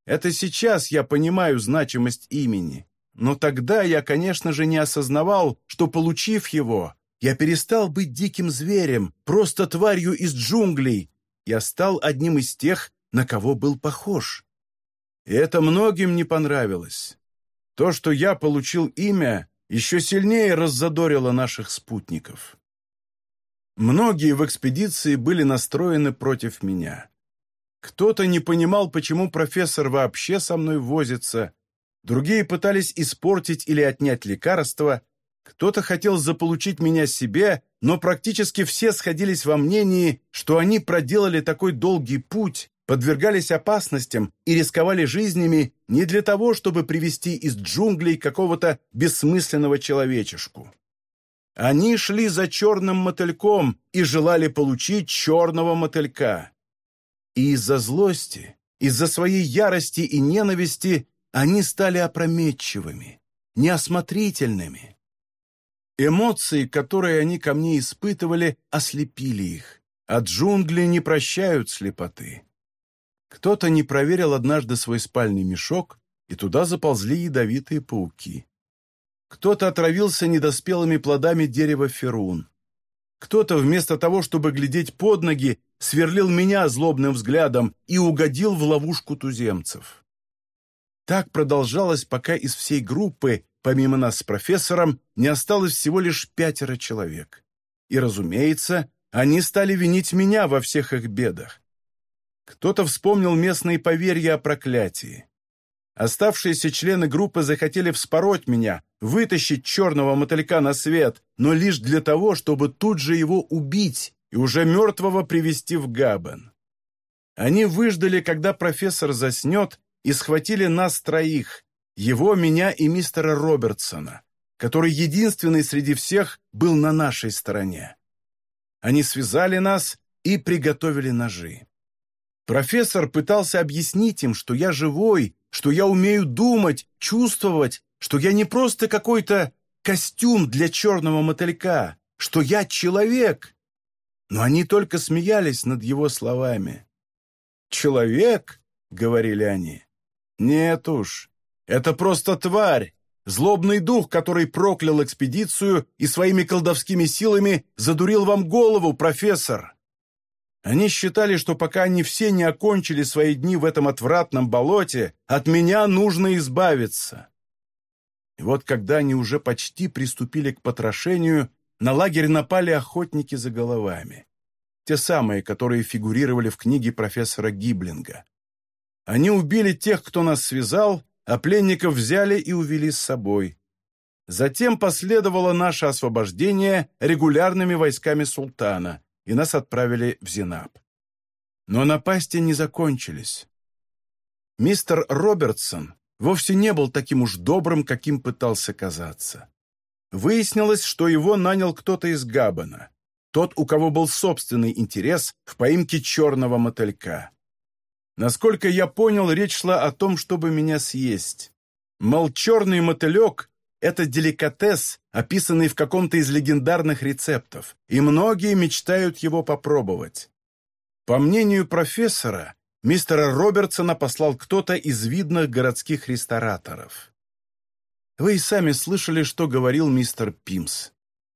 Это сейчас я понимаю значимость имени. Но тогда я, конечно же, не осознавал, что, получив его, я перестал быть диким зверем, просто тварью из джунглей, я стал одним из тех, на кого был похож. И это многим не понравилось. То, что я получил имя, еще сильнее раззадорило наших спутников. Многие в экспедиции были настроены против меня. Кто-то не понимал, почему профессор вообще со мной возится, другие пытались испортить или отнять лекарства, кто-то хотел заполучить меня себе, но практически все сходились во мнении, что они проделали такой долгий путь, подвергались опасностям и рисковали жизнями не для того, чтобы привести из джунглей какого-то бессмысленного человечешку. Они шли за черным мотыльком и желали получить черного мотылька. И из-за злости, из-за своей ярости и ненависти они стали опрометчивыми, неосмотрительными. Эмоции, которые они ко мне испытывали, ослепили их, а джунгли не прощают слепоты. Кто-то не проверил однажды свой спальный мешок, и туда заползли ядовитые пауки. Кто-то отравился недоспелыми плодами дерева ферун. Кто-то вместо того, чтобы глядеть под ноги, сверлил меня злобным взглядом и угодил в ловушку туземцев. Так продолжалось, пока из всей группы Помимо нас с профессором, не осталось всего лишь пятеро человек. И, разумеется, они стали винить меня во всех их бедах. Кто-то вспомнил местные поверья о проклятии. Оставшиеся члены группы захотели вспороть меня, вытащить черного мотылька на свет, но лишь для того, чтобы тут же его убить и уже мертвого привести в Габен. Они выждали, когда профессор заснет, и схватили нас троих, его, меня и мистера Робертсона, который единственный среди всех был на нашей стороне. Они связали нас и приготовили ножи. Профессор пытался объяснить им, что я живой, что я умею думать, чувствовать, что я не просто какой-то костюм для черного мотылька, что я человек. Но они только смеялись над его словами. «Человек?» — говорили они. «Нет уж, это просто тварь, злобный дух, который проклял экспедицию и своими колдовскими силами задурил вам голову, профессор. Они считали, что пока они все не окончили свои дни в этом отвратном болоте, от меня нужно избавиться. И вот когда они уже почти приступили к потрошению, на лагерь напали охотники за головами. Те самые, которые фигурировали в книге профессора Гиблинга. Они убили тех, кто нас связал, а пленников взяли и увели с собой. Затем последовало наше освобождение регулярными войсками султана, и нас отправили в Зинаб. Но напасти не закончились. Мистер Робертсон вовсе не был таким уж добрым, каким пытался казаться. Выяснилось, что его нанял кто-то из Габбана, тот, у кого был собственный интерес в поимке черного мотылька. Насколько я понял, речь шла о том, чтобы меня съесть. Мол, черный мотылек — это деликатес, описанный в каком-то из легендарных рецептов, и многие мечтают его попробовать. По мнению профессора, мистера Робертсона послал кто-то из видных городских рестораторов. Вы и сами слышали, что говорил мистер Пимс.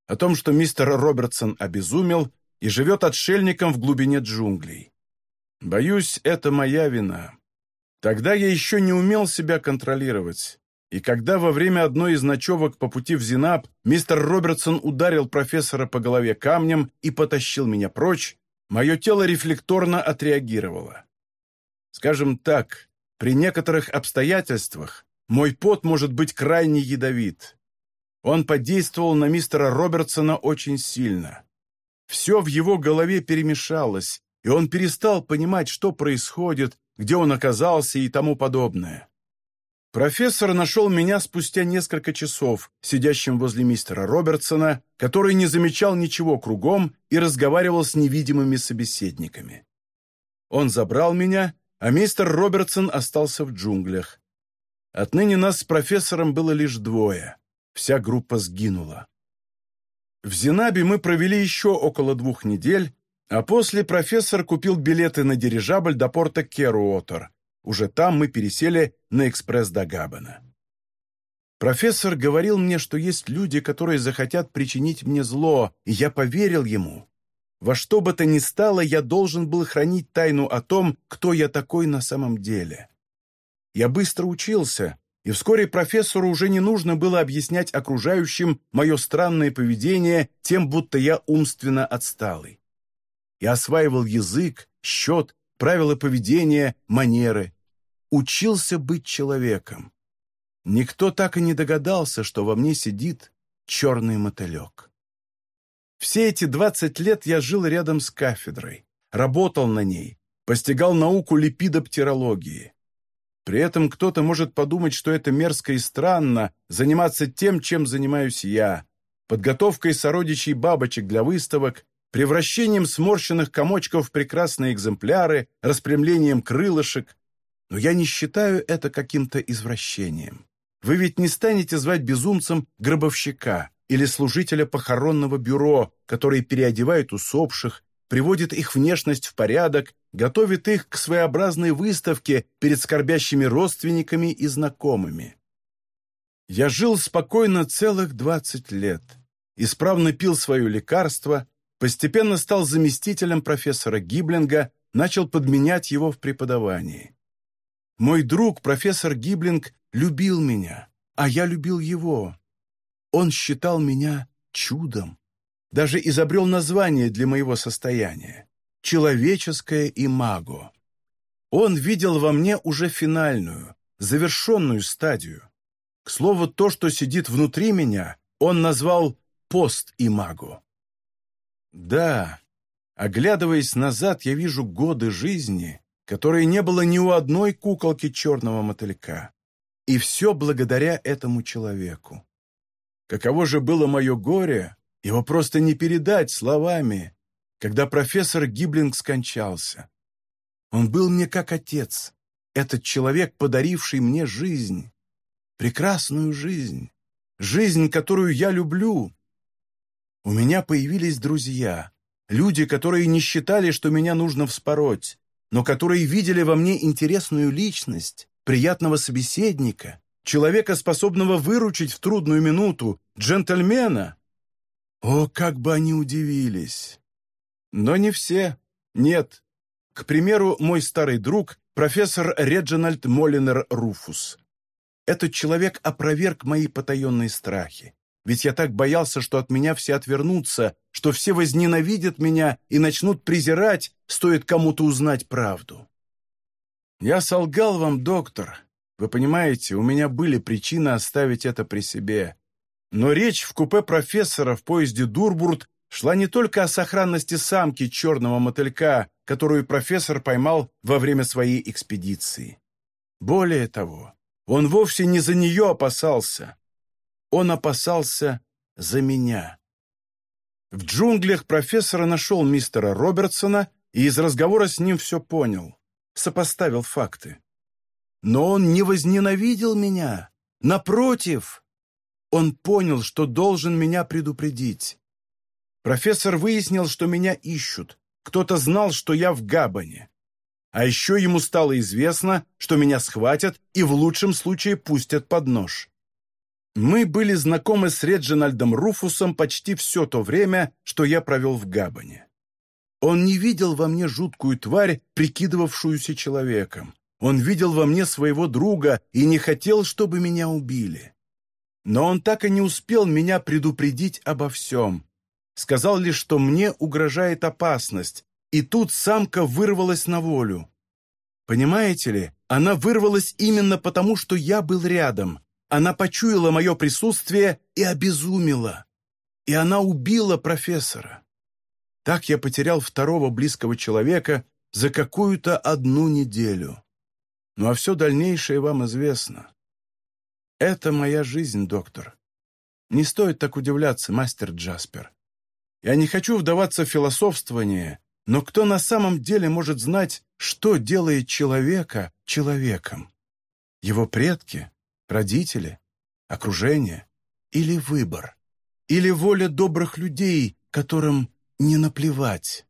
О том, что мистер Робертсон обезумел и живет отшельником в глубине джунглей. Боюсь, это моя вина. Тогда я еще не умел себя контролировать. И когда во время одной из ночевок по пути в Зинаб мистер Робертсон ударил профессора по голове камнем и потащил меня прочь, мое тело рефлекторно отреагировало. Скажем так, при некоторых обстоятельствах мой пот может быть крайне ядовит. Он подействовал на мистера Робертсона очень сильно. Все в его голове перемешалось, и он перестал понимать, что происходит, где он оказался и тому подобное. Профессор нашел меня спустя несколько часов, сидящим возле мистера Робертсона, который не замечал ничего кругом и разговаривал с невидимыми собеседниками. Он забрал меня, а мистер Робертсон остался в джунглях. Отныне нас с профессором было лишь двое. Вся группа сгинула. В Зинабе мы провели еще около двух недель, а после профессор купил билеты на дирижабль до порта Керуотер. Уже там мы пересели на экспресс до Габана. Профессор говорил мне, что есть люди, которые захотят причинить мне зло, и я поверил ему. Во что бы то ни стало, я должен был хранить тайну о том, кто я такой на самом деле. Я быстро учился, и вскоре профессору уже не нужно было объяснять окружающим мое странное поведение тем, будто я умственно отсталый и осваивал язык, счет, правила поведения, манеры. Учился быть человеком. Никто так и не догадался, что во мне сидит черный мотылек. Все эти двадцать лет я жил рядом с кафедрой, работал на ней, постигал науку липидоптерологии. При этом кто-то может подумать, что это мерзко и странно заниматься тем, чем занимаюсь я, подготовкой сородичей бабочек для выставок превращением сморщенных комочков в прекрасные экземпляры, распрямлением крылышек. Но я не считаю это каким-то извращением. Вы ведь не станете звать безумцем гробовщика или служителя похоронного бюро, который переодевает усопших, приводит их внешность в порядок, готовит их к своеобразной выставке перед скорбящими родственниками и знакомыми. Я жил спокойно целых двадцать лет, исправно пил свое лекарство, Постепенно стал заместителем профессора Гиблинга, начал подменять его в преподавании. Мой друг, профессор Гиблинг, любил меня, а я любил его. Он считал меня чудом. Даже изобрел название для моего состояния — «Человеческое имаго». Он видел во мне уже финальную, завершенную стадию. К слову, то, что сидит внутри меня, он назвал пост-имаго. Да, оглядываясь назад, я вижу годы жизни, которые не было ни у одной куколки черного мотылька. И все благодаря этому человеку. Каково же было мое горе, его просто не передать словами, когда профессор Гиблинг скончался. Он был мне как отец, этот человек, подаривший мне жизнь, прекрасную жизнь, жизнь, которую я люблю, у меня появились друзья, люди, которые не считали, что меня нужно вспороть, но которые видели во мне интересную личность, приятного собеседника, человека, способного выручить в трудную минуту, джентльмена. О, как бы они удивились! Но не все. Нет. К примеру, мой старый друг, профессор Реджинальд Молинер Руфус. Этот человек опроверг мои потаенные страхи. Ведь я так боялся, что от меня все отвернутся, что все возненавидят меня и начнут презирать, стоит кому-то узнать правду. Я солгал вам, доктор. Вы понимаете, у меня были причины оставить это при себе. Но речь в купе профессора в поезде Дурбурт шла не только о сохранности самки черного мотылька, которую профессор поймал во время своей экспедиции. Более того, он вовсе не за нее опасался. Он опасался за меня. В джунглях профессора нашел мистера Робертсона и из разговора с ним все понял, сопоставил факты. Но он не возненавидел меня. Напротив, он понял, что должен меня предупредить. Профессор выяснил, что меня ищут. Кто-то знал, что я в Габане. А еще ему стало известно, что меня схватят и в лучшем случае пустят под нож. Мы были знакомы с Реджинальдом Руфусом почти все то время, что я провел в Габане. Он не видел во мне жуткую тварь, прикидывавшуюся человеком. Он видел во мне своего друга и не хотел, чтобы меня убили. Но он так и не успел меня предупредить обо всем. Сказал лишь, что мне угрожает опасность, и тут самка вырвалась на волю. Понимаете ли, она вырвалась именно потому, что я был рядом. Она почуяла мое присутствие и обезумела. И она убила профессора. Так я потерял второго близкого человека за какую-то одну неделю. Ну а все дальнейшее вам известно. Это моя жизнь, доктор. Не стоит так удивляться, мастер Джаспер. Я не хочу вдаваться в философствование, но кто на самом деле может знать, что делает человека человеком? Его предки, родители, окружение или выбор? Или воля добрых людей, которым не наплевать?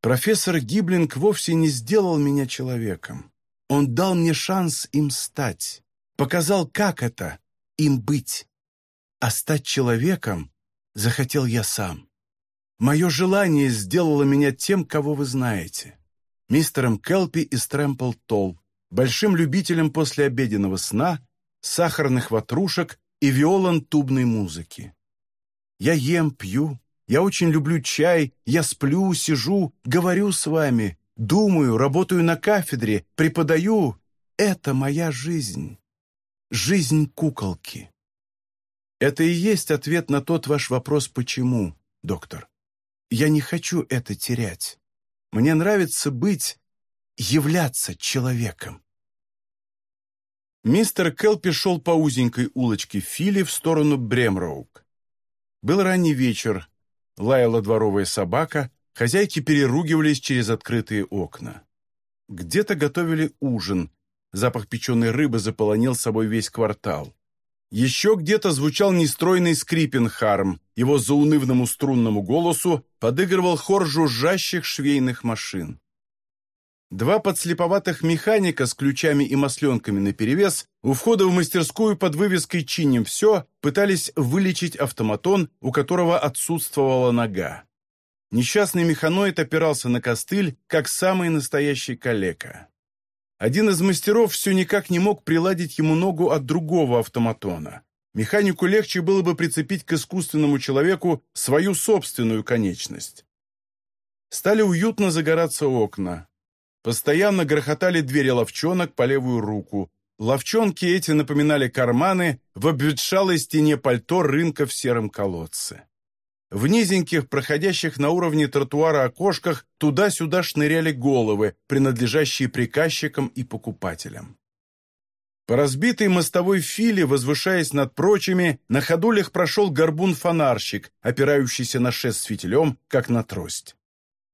Профессор Гиблинг вовсе не сделал меня человеком. Он дал мне шанс им стать показал, как это — им быть. А стать человеком захотел я сам. Мое желание сделало меня тем, кого вы знаете. Мистером Келпи из Трэмпл Толл, большим любителем послеобеденного сна, сахарных ватрушек и виолон тубной музыки. Я ем, пью, я очень люблю чай, я сплю, сижу, говорю с вами, думаю, работаю на кафедре, преподаю. Это моя жизнь жизнь куколки. Это и есть ответ на тот ваш вопрос «почему», доктор. Я не хочу это терять. Мне нравится быть, являться человеком. Мистер Келпи шел по узенькой улочке Фили в сторону Бремроук. Был ранний вечер, лаяла дворовая собака, хозяйки переругивались через открытые окна. Где-то готовили ужин, Запах печеной рыбы заполонил собой весь квартал. Еще где-то звучал нестройный скрипинг-харм. Его заунывному струнному голосу подыгрывал хор жужжащих швейных машин. Два подслеповатых механика с ключами и масленками наперевес у входа в мастерскую под вывеской «Чиним все» пытались вылечить автоматон, у которого отсутствовала нога. Несчастный механоид опирался на костыль, как самый настоящий калека. Один из мастеров все никак не мог приладить ему ногу от другого автоматона. Механику легче было бы прицепить к искусственному человеку свою собственную конечность. Стали уютно загораться окна. Постоянно грохотали двери ловчонок по левую руку. Ловчонки эти напоминали карманы в обветшалой стене пальто рынка в сером колодце. В низеньких, проходящих на уровне тротуара окошках туда-сюда шныряли головы, принадлежащие приказчикам и покупателям. По разбитой мостовой филе, возвышаясь над прочими, на ходулях прошел горбун-фонарщик, опирающийся на шест с фитилем, как на трость.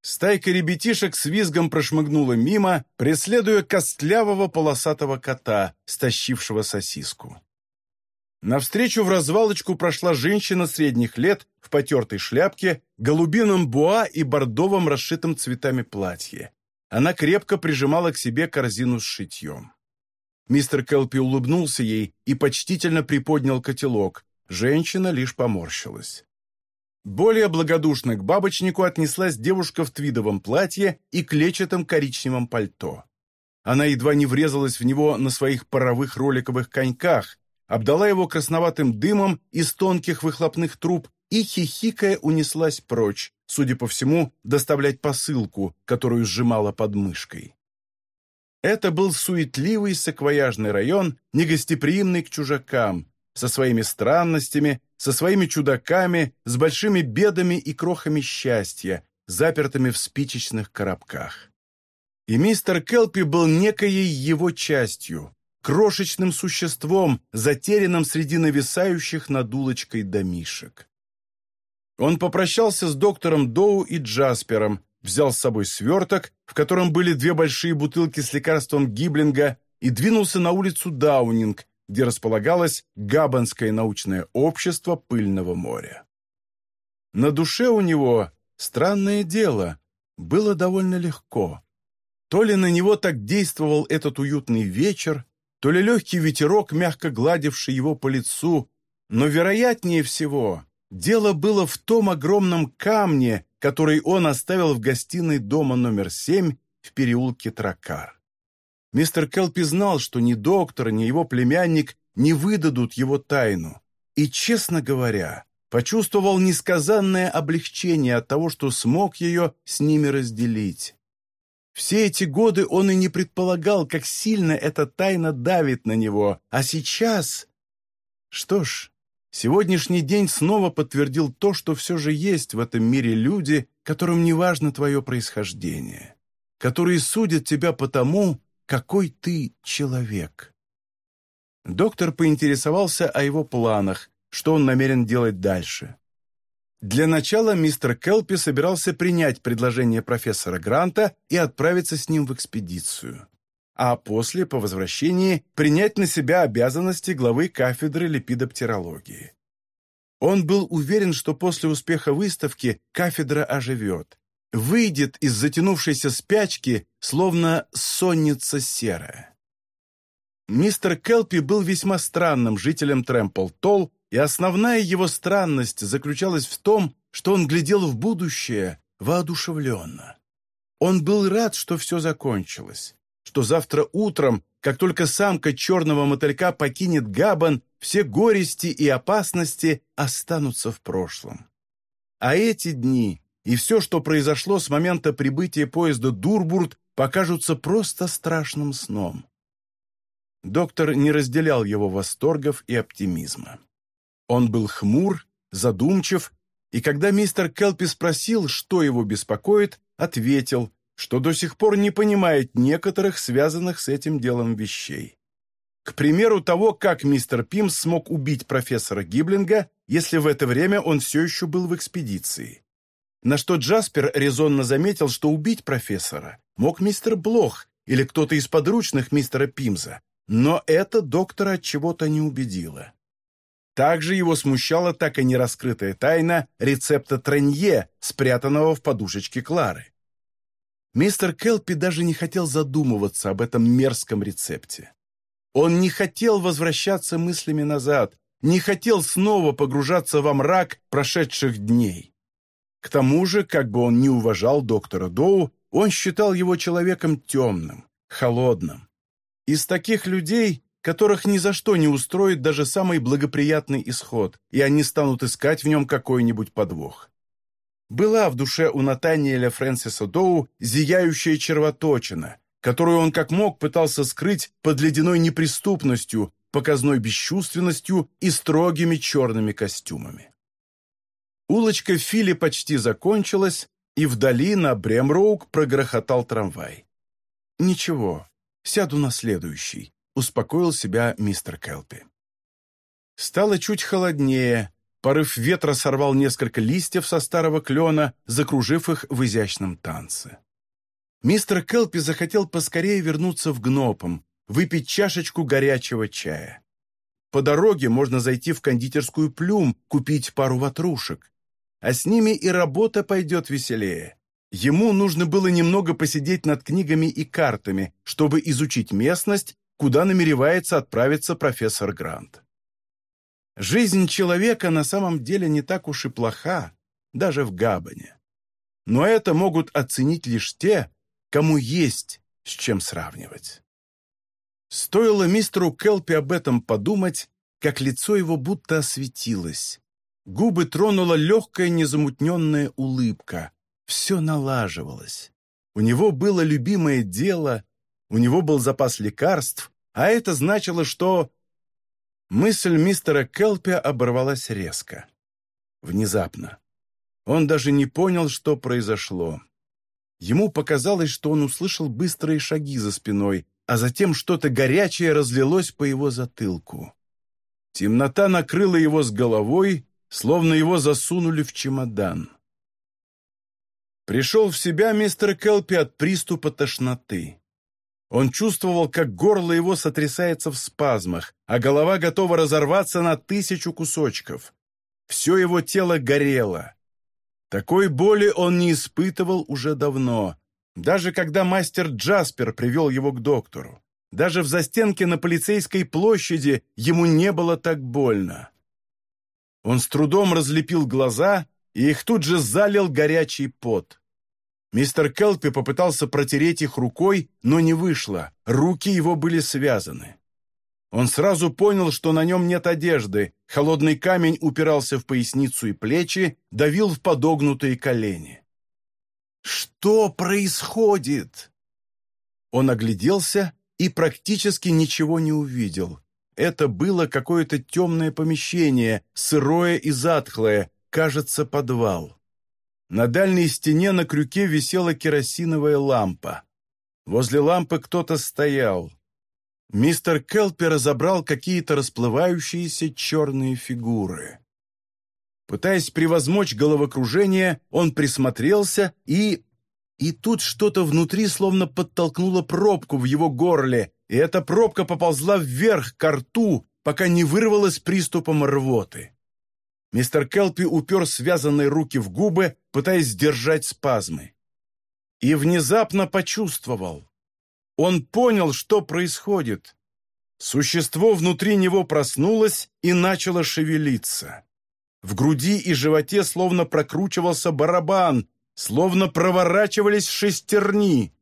Стайка ребятишек с визгом прошмыгнула мимо, преследуя костлявого полосатого кота, стащившего сосиску. Навстречу в развалочку прошла женщина средних лет в потертой шляпке, голубином буа и бордовом расшитом цветами платье. Она крепко прижимала к себе корзину с шитьем. Мистер Келпи улыбнулся ей и почтительно приподнял котелок. Женщина лишь поморщилась. Более благодушно к бабочнику отнеслась девушка в твидовом платье и клетчатом коричневом пальто. Она едва не врезалась в него на своих паровых роликовых коньках, обдала его красноватым дымом из тонких выхлопных труб и, хихикая, унеслась прочь, судя по всему, доставлять посылку, которую сжимала под мышкой. Это был суетливый саквояжный район, негостеприимный к чужакам, со своими странностями, со своими чудаками, с большими бедами и крохами счастья, запертыми в спичечных коробках. И мистер Келпи был некоей его частью, крошечным существом, затерянным среди нависающих над улочкой домишек. Он попрощался с доктором Доу и Джаспером, взял с собой сверток, в котором были две большие бутылки с лекарством Гиблинга, и двинулся на улицу Даунинг, где располагалось Габанское научное общество пыльного моря. На душе у него, странное дело, было довольно легко. То ли на него так действовал этот уютный вечер, то ли легкий ветерок, мягко гладивший его по лицу, но, вероятнее всего, дело было в том огромном камне, который он оставил в гостиной дома номер семь в переулке Тракар. Мистер Келпи знал, что ни доктор, ни его племянник не выдадут его тайну, и, честно говоря, почувствовал несказанное облегчение от того, что смог ее с ними разделить. Все эти годы он и не предполагал, как сильно эта тайна давит на него, а сейчас... Что ж, сегодняшний день снова подтвердил то, что все же есть в этом мире люди, которым не важно твое происхождение, которые судят тебя по тому, какой ты человек. Доктор поинтересовался о его планах, что он намерен делать дальше. Для начала мистер Келпи собирался принять предложение профессора Гранта и отправиться с ним в экспедицию. А после, по возвращении, принять на себя обязанности главы кафедры липидоптерологии. Он был уверен, что после успеха выставки кафедра оживет, выйдет из затянувшейся спячки, словно сонница серая. Мистер Келпи был весьма странным жителем Трэмпл-Толл и основная его странность заключалась в том, что он глядел в будущее воодушевленно. Он был рад, что все закончилось, что завтра утром, как только самка черного мотылька покинет Габан, все горести и опасности останутся в прошлом. А эти дни и все, что произошло с момента прибытия поезда Дурбурт, покажутся просто страшным сном. Доктор не разделял его восторгов и оптимизма. Он был хмур, задумчив, и когда мистер Келпи спросил, что его беспокоит, ответил, что до сих пор не понимает некоторых связанных с этим делом вещей. К примеру того, как мистер Пимс смог убить профессора Гиблинга, если в это время он все еще был в экспедиции. На что Джаспер резонно заметил, что убить профессора мог мистер Блох или кто-то из подручных мистера Пимза, но это доктора от чего-то не убедило. Также его смущала так и не раскрытая тайна рецепта Тренье, спрятанного в подушечке Клары. Мистер Келпи даже не хотел задумываться об этом мерзком рецепте. Он не хотел возвращаться мыслями назад, не хотел снова погружаться во мрак прошедших дней. К тому же, как бы он не уважал доктора Доу, он считал его человеком темным, холодным. Из таких людей которых ни за что не устроит даже самый благоприятный исход, и они станут искать в нем какой-нибудь подвох. Была в душе у Натаниэля Фрэнсиса Доу зияющая червоточина, которую он как мог пытался скрыть под ледяной неприступностью, показной бесчувственностью и строгими черными костюмами. Улочка Фили почти закончилась, и вдали на Бремроук прогрохотал трамвай. «Ничего, сяду на следующий», успокоил себя мистер Келпи. Стало чуть холоднее, порыв ветра сорвал несколько листьев со старого клена, закружив их в изящном танце. Мистер Келпи захотел поскорее вернуться в Гнопом, выпить чашечку горячего чая. По дороге можно зайти в кондитерскую плюм, купить пару ватрушек. А с ними и работа пойдет веселее. Ему нужно было немного посидеть над книгами и картами, чтобы изучить местность куда намеревается отправиться профессор Грант. Жизнь человека на самом деле не так уж и плоха, даже в Габане. Но это могут оценить лишь те, кому есть с чем сравнивать. Стоило мистеру Келпи об этом подумать, как лицо его будто осветилось. Губы тронула легкая незамутненная улыбка. Все налаживалось. У него было любимое дело, у него был запас лекарств, а это значило, что... Мысль мистера Келпи оборвалась резко. Внезапно. Он даже не понял, что произошло. Ему показалось, что он услышал быстрые шаги за спиной, а затем что-то горячее разлилось по его затылку. Темнота накрыла его с головой, словно его засунули в чемодан. Пришел в себя мистер Келпи от приступа тошноты. Он чувствовал, как горло его сотрясается в спазмах, а голова готова разорваться на тысячу кусочков. Все его тело горело. Такой боли он не испытывал уже давно, даже когда мастер Джаспер привел его к доктору. Даже в застенке на полицейской площади ему не было так больно. Он с трудом разлепил глаза, и их тут же залил горячий пот. Мистер Келпи попытался протереть их рукой, но не вышло, руки его были связаны. Он сразу понял, что на нем нет одежды, холодный камень упирался в поясницу и плечи, давил в подогнутые колени. «Что происходит?» Он огляделся и практически ничего не увидел. Это было какое-то темное помещение, сырое и затхлое, кажется, подвал. На дальней стене на крюке висела керосиновая лампа. Возле лампы кто-то стоял. Мистер Келпи разобрал какие-то расплывающиеся черные фигуры. Пытаясь превозмочь головокружение, он присмотрелся и и тут что-то внутри словно подтолкнуло пробку в его горле, и эта пробка поползла вверх к рту, пока не вырвалась приступом рвоты. Мистер Келпи упер связанные руки в губы, пытаясь сдержать спазмы. И внезапно почувствовал. Он понял, что происходит. Существо внутри него проснулось и начало шевелиться. В груди и животе словно прокручивался барабан, словно проворачивались шестерни.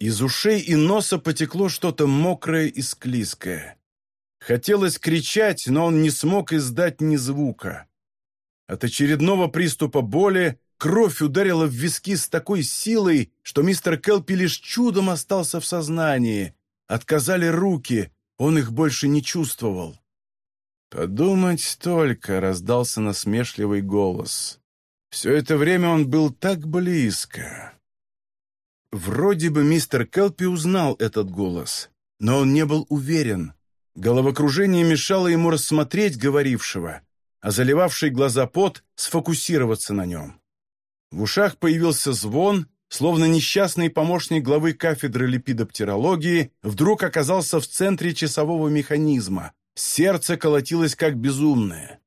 Из ушей и носа потекло что-то мокрое и склизкое. Хотелось кричать, но он не смог издать ни звука. От очередного приступа боли кровь ударила в виски с такой силой, что мистер Келпи лишь чудом остался в сознании. Отказали руки, он их больше не чувствовал. «Подумать только!» — раздался насмешливый голос. Все это время он был так близко. Вроде бы мистер Келпи узнал этот голос, но он не был уверен. Головокружение мешало ему рассмотреть говорившего, а заливавший глаза пот сфокусироваться на нем. В ушах появился звон, словно несчастный помощник главы кафедры липидоптерологии вдруг оказался в центре часового механизма. Сердце колотилось как безумное.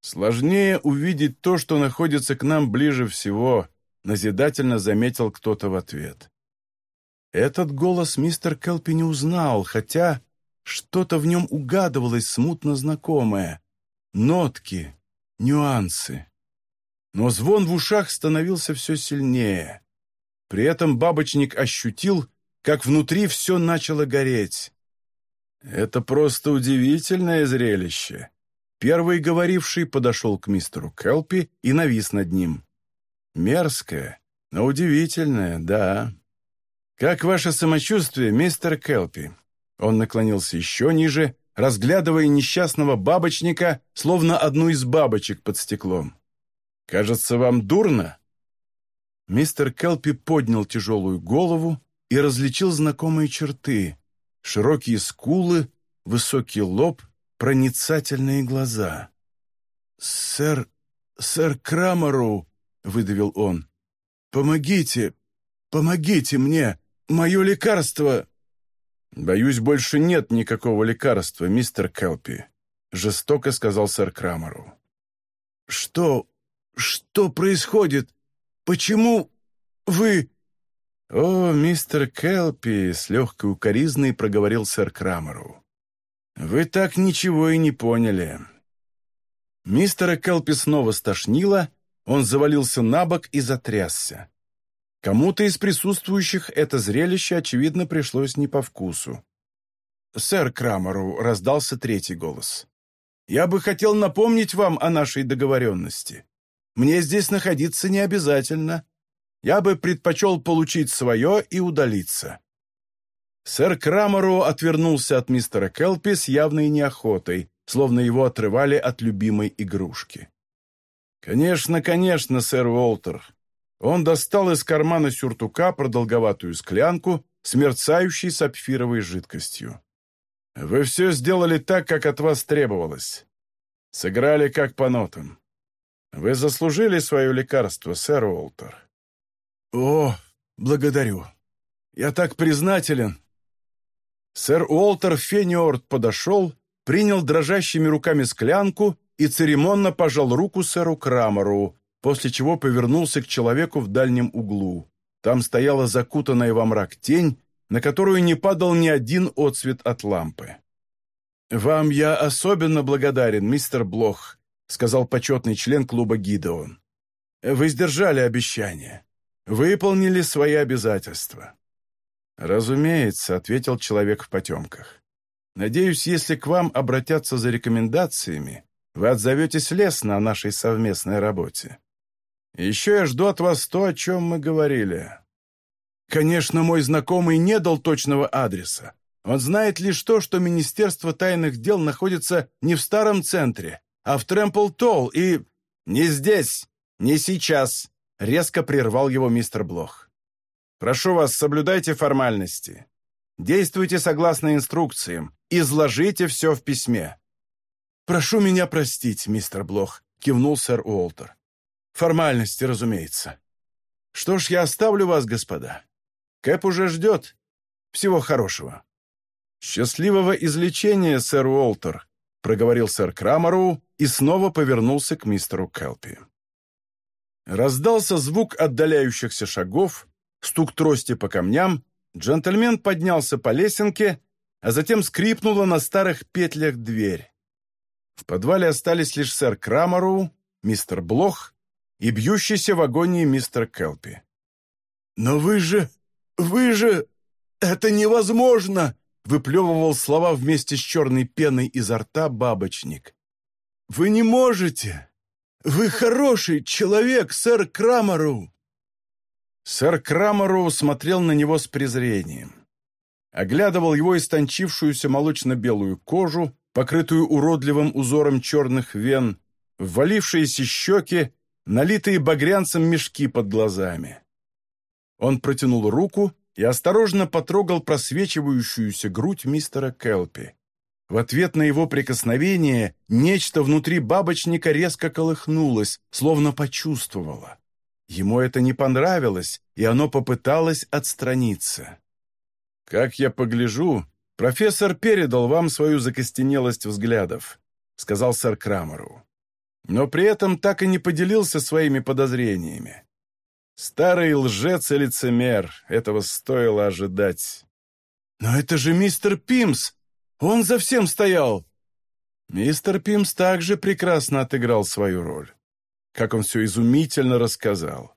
Сложнее увидеть то, что находится к нам ближе всего, назидательно заметил кто-то в ответ. Этот голос мистер Келпи не узнал, хотя что-то в нем угадывалось смутно знакомое. Нотки, нюансы. Но звон в ушах становился все сильнее. При этом бабочник ощутил, как внутри все начало гореть. Это просто удивительное зрелище. Первый говоривший подошел к мистеру Келпи и навис над ним. «Мерзкое, но удивительное, да. Как ваше самочувствие, мистер Келпи?» Он наклонился еще ниже, разглядывая несчастного бабочника, словно одну из бабочек под стеклом. «Кажется, вам дурно?» Мистер Келпи поднял тяжелую голову и различил знакомые черты. Широкие скулы, высокий лоб — проницательные глаза. «Сэр... сэр Крамеру!» — выдавил он. «Помогите! Помогите мне! Мое лекарство!» «Боюсь, больше нет никакого лекарства, мистер Келпи», — жестоко сказал сэр Крамеру. «Что... что происходит? Почему вы...» «О, мистер Келпи!» — с легкой укоризной проговорил сэр Крамеру. «Вы так ничего и не поняли». Мистера Келпи снова стошнило, он завалился на бок и затрясся. Кому-то из присутствующих это зрелище, очевидно, пришлось не по вкусу. «Сэр Крамеру», — раздался третий голос, — «я бы хотел напомнить вам о нашей договоренности. Мне здесь находиться не обязательно. Я бы предпочел получить свое и удалиться». Сэр Крамеру отвернулся от мистера Келпи с явной неохотой, словно его отрывали от любимой игрушки. «Конечно, конечно, сэр Уолтер». Он достал из кармана сюртука продолговатую склянку с мерцающей сапфировой жидкостью. «Вы все сделали так, как от вас требовалось. Сыграли как по нотам. Вы заслужили свое лекарство, сэр Уолтер». «О, благодарю. Я так признателен», Сэр Уолтер Фениорд подошел, принял дрожащими руками склянку и церемонно пожал руку сэру Крамеру, после чего повернулся к человеку в дальнем углу. Там стояла закутанная во мрак тень, на которую не падал ни один отсвет от лампы. «Вам я особенно благодарен, мистер Блох», — сказал почетный член клуба Гидеон. «Вы сдержали обещание, выполнили свои обязательства. «Разумеется», — ответил человек в потемках. «Надеюсь, если к вам обратятся за рекомендациями, вы отзоветесь лестно о нашей совместной работе. Еще я жду от вас то, о чем мы говорили». «Конечно, мой знакомый не дал точного адреса. Он знает лишь то, что Министерство тайных дел находится не в старом центре, а в Трэмпл-Толл и...» «Не здесь, не сейчас», — резко прервал его мистер Блох. Прошу вас, соблюдайте формальности. Действуйте согласно инструкциям. Изложите все в письме». «Прошу меня простить, мистер Блох», — кивнул сэр Уолтер. «Формальности, разумеется. Что ж, я оставлю вас, господа. Кэп уже ждет. Всего хорошего». «Счастливого излечения, сэр Уолтер», — проговорил сэр Крамеру и снова повернулся к мистеру Келпи. Раздался звук отдаляющихся шагов, стук трости по камням, джентльмен поднялся по лесенке, а затем скрипнула на старых петлях дверь. В подвале остались лишь сэр Крамароу, мистер Блох и бьющийся в агонии мистер Келпи. «Но вы же... вы же... это невозможно!» выплевывал слова вместе с черной пеной изо рта бабочник. «Вы не можете! Вы хороший человек, сэр Крамароу!» Сэр Крамеру смотрел на него с презрением. Оглядывал его истончившуюся молочно-белую кожу, покрытую уродливым узором черных вен, ввалившиеся щеки, налитые багрянцем мешки под глазами. Он протянул руку и осторожно потрогал просвечивающуюся грудь мистера Келпи. В ответ на его прикосновение нечто внутри бабочника резко колыхнулось, словно почувствовало. Ему это не понравилось, и оно попыталось отстраниться. «Как я погляжу, профессор передал вам свою закостенелость взглядов», сказал сэр Крамеру. Но при этом так и не поделился своими подозрениями. Старый лжец и лицемер, этого стоило ожидать. «Но это же мистер Пимс! Он за всем стоял!» Мистер Пимс также прекрасно отыграл свою роль как он все изумительно рассказал.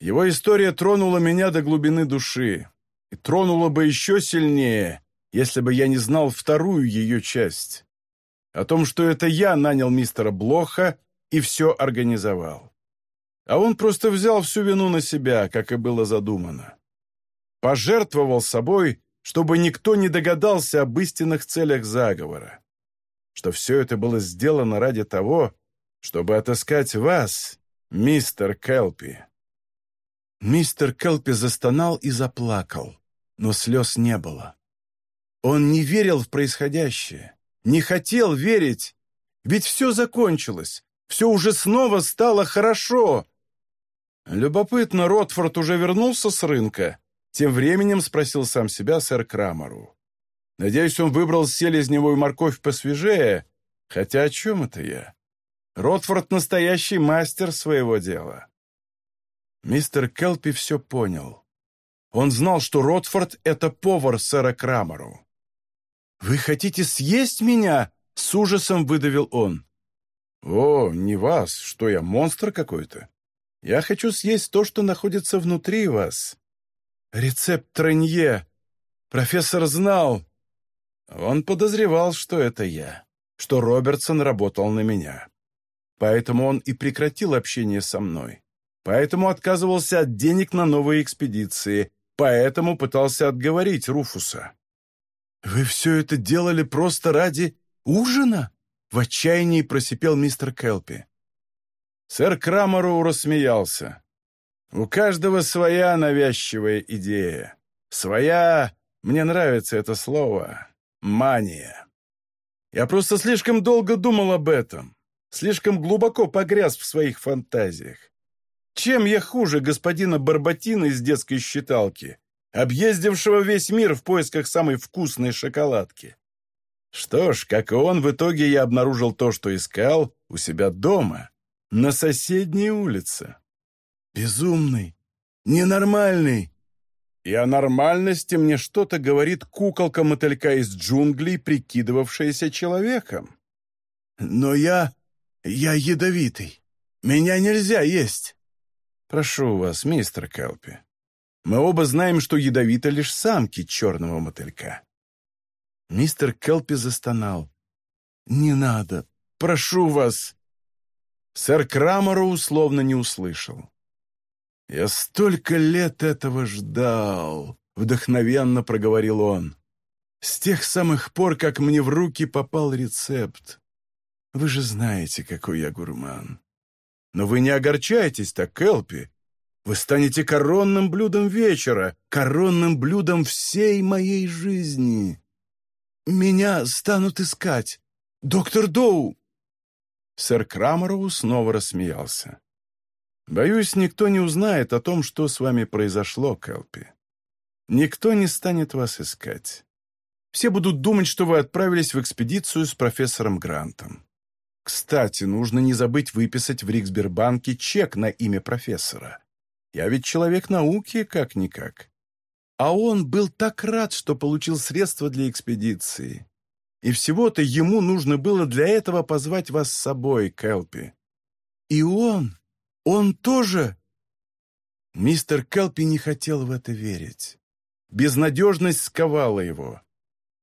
Его история тронула меня до глубины души и тронула бы еще сильнее, если бы я не знал вторую ее часть. О том, что это я нанял мистера Блоха и все организовал. А он просто взял всю вину на себя, как и было задумано. Пожертвовал собой, чтобы никто не догадался об истинных целях заговора. Что все это было сделано ради того, чтобы отыскать вас, мистер Келпи». Мистер Келпи застонал и заплакал, но слез не было. Он не верил в происходящее, не хотел верить, ведь все закончилось, все уже снова стало хорошо. Любопытно, Ротфорд уже вернулся с рынка? Тем временем спросил сам себя сэр Крамеру. Надеюсь, он выбрал селезневую морковь посвежее, хотя о чем это я? Ротфорд настоящий мастер своего дела. Мистер Келпи все понял. Он знал, что Ротфорд — это повар сэра Крамеру. «Вы хотите съесть меня?» — с ужасом выдавил он. «О, не вас, что я, монстр какой-то? Я хочу съесть то, что находится внутри вас. Рецепт Тренье. Профессор знал». Он подозревал, что это я, что Робертсон работал на меня. Поэтому он и прекратил общение со мной. Поэтому отказывался от денег на новые экспедиции поэтому пытался отговорить Руфуса. «Вы все это делали просто ради ужина?» — в отчаянии просипел мистер Келпи. Сэр Крамору рассмеялся. «У каждого своя навязчивая идея. Своя, мне нравится это слово, мания. Я просто слишком долго думал об этом, слишком глубоко погряз в своих фантазиях. Чем я хуже господина Барбатина из детской считалки, объездившего весь мир в поисках самой вкусной шоколадки? Что ж, как и он, в итоге я обнаружил то, что искал, у себя дома, на соседней улице. Безумный, ненормальный. И о нормальности мне что-то говорит куколка-мотылька из джунглей, прикидывавшаяся человеком. Но я... я ядовитый. Меня нельзя есть. Прошу вас, мистер Келпи. Мы оба знаем, что ядовиты лишь самки черного мотылька. Мистер Келпи застонал. «Не надо! Прошу вас!» Сэр Крамера условно не услышал. «Я столько лет этого ждал!» — вдохновенно проговорил он. «С тех самых пор, как мне в руки попал рецепт. Вы же знаете, какой я гурман. Но вы не огорчайтесь так, Келпи. Вы станете коронным блюдом вечера, коронным блюдом всей моей жизни. Меня станут искать. Доктор Доу!» Сэр Крамероу снова рассмеялся. «Боюсь, никто не узнает о том, что с вами произошло, Келпи. Никто не станет вас искать. Все будут думать, что вы отправились в экспедицию с профессором Грантом. Кстати, нужно не забыть выписать в Риксбербанке чек на имя профессора. Я ведь человек науки, как-никак. А он был так рад, что получил средства для экспедиции. И всего-то ему нужно было для этого позвать вас с собой, Келпи. И он, он тоже... Мистер Келпи не хотел в это верить. Безнадежность сковала его.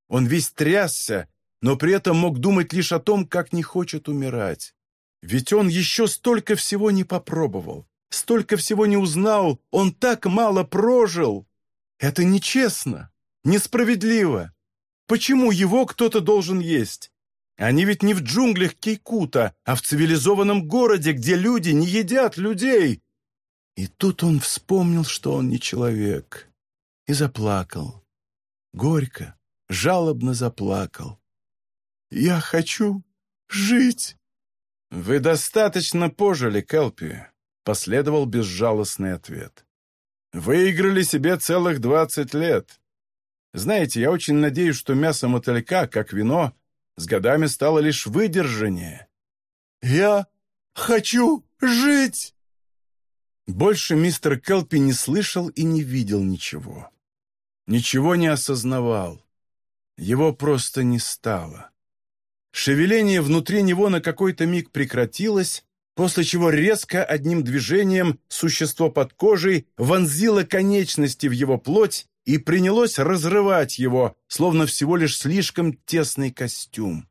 Он весь трясся, но при этом мог думать лишь о том, как не хочет умирать. Ведь он еще столько всего не попробовал, столько всего не узнал, он так мало прожил. Это нечестно, несправедливо. Почему его кто-то должен есть? Они ведь не в джунглях Кейкута, а в цивилизованном городе, где люди не едят людей. И тут он вспомнил, что он не человек, и заплакал. Горько, жалобно заплакал. «Я хочу жить!» «Вы достаточно пожили, Келпи», — последовал безжалостный ответ. Выиграли себе целых двадцать лет. Знаете, я очень надеюсь, что мясо мотылька, как вино, с годами стало лишь выдержаннее. «Я хочу жить!» Больше мистер Келпи не слышал и не видел ничего. Ничего не осознавал. Его просто не стало. Шевеление внутри него на какой-то миг прекратилось, после чего резко одним движением существо под кожей вонзило конечности в его плоть и принялось разрывать его, словно всего лишь слишком тесный костюм.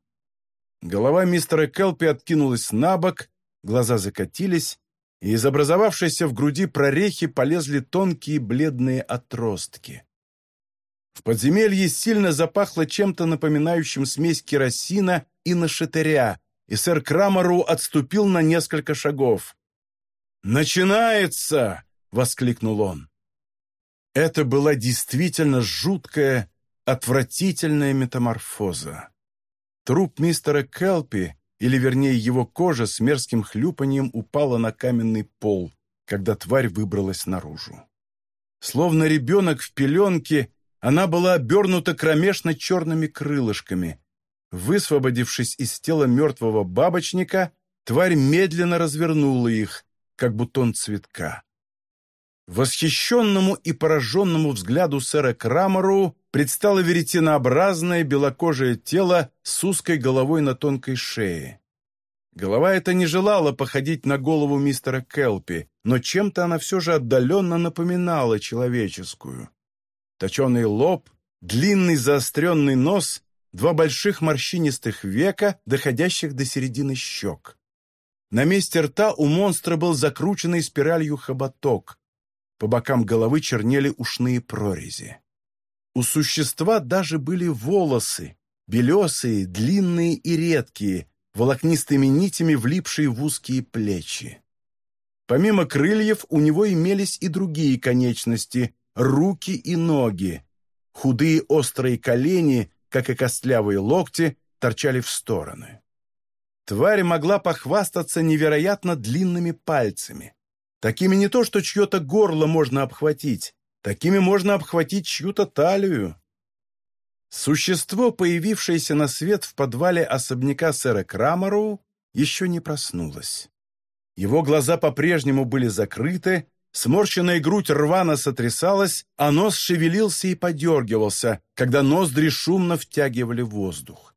Голова мистера Келпи откинулась на бок, глаза закатились, и из образовавшейся в груди прорехи полезли тонкие бледные отростки. В подземелье сильно запахло чем-то напоминающим смесь керосина и нашатыря, и сэр Крамеру отступил на несколько шагов. «Начинается!» — воскликнул он. Это была действительно жуткая, отвратительная метаморфоза. Труп мистера Келпи, или вернее его кожа с мерзким хлюпанием упала на каменный пол, когда тварь выбралась наружу. Словно ребенок в пеленке, она была обернута кромешно черными крылышками, Высвободившись из тела мертвого бабочника, тварь медленно развернула их, как бутон цветка. Восхищенному и пораженному взгляду сэра Крамеру предстало веретенообразное белокожее тело с узкой головой на тонкой шее. Голова эта не желала походить на голову мистера Келпи, но чем-то она все же отдаленно напоминала человеческую. Точеный лоб, длинный заостренный нос два больших морщинистых века, доходящих до середины щек. На месте рта у монстра был закрученный спиралью хоботок. по бокам головы чернели ушные прорези. У существа даже были волосы, белесые, длинные и редкие, волокнистыми нитями влипшие в узкие плечи. Помимо крыльев у него имелись и другие конечности, руки и ноги. Худые острые колени, как и костлявые локти, торчали в стороны. Тварь могла похвастаться невероятно длинными пальцами. Такими не то, что чье-то горло можно обхватить, такими можно обхватить чью-то талию. Существо, появившееся на свет в подвале особняка сэра Крамароу, еще не проснулось. Его глаза по-прежнему были закрыты, сморщенная грудь рвано сотрясалась, а нос шевелился и подергивался, когда ноздри шумно втягивали воздух.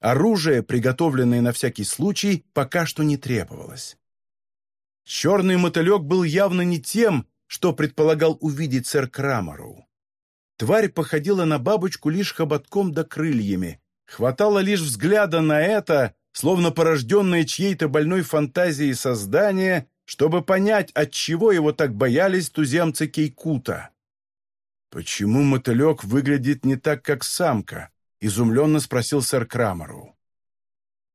Оружие, приготовленное на всякий случай, пока что не требовалось. Черный мотылек был явно не тем, что предполагал увидеть сэр Крамароу. Тварь походила на бабочку лишь хоботком да крыльями. Хватало лишь взгляда на это, словно порожденное чьей-то больной фантазией создание, чтобы понять, от чего его так боялись туземцы Кейкута. «Почему мотылек выглядит не так, как самка?» — изумленно спросил сэр Крамеру.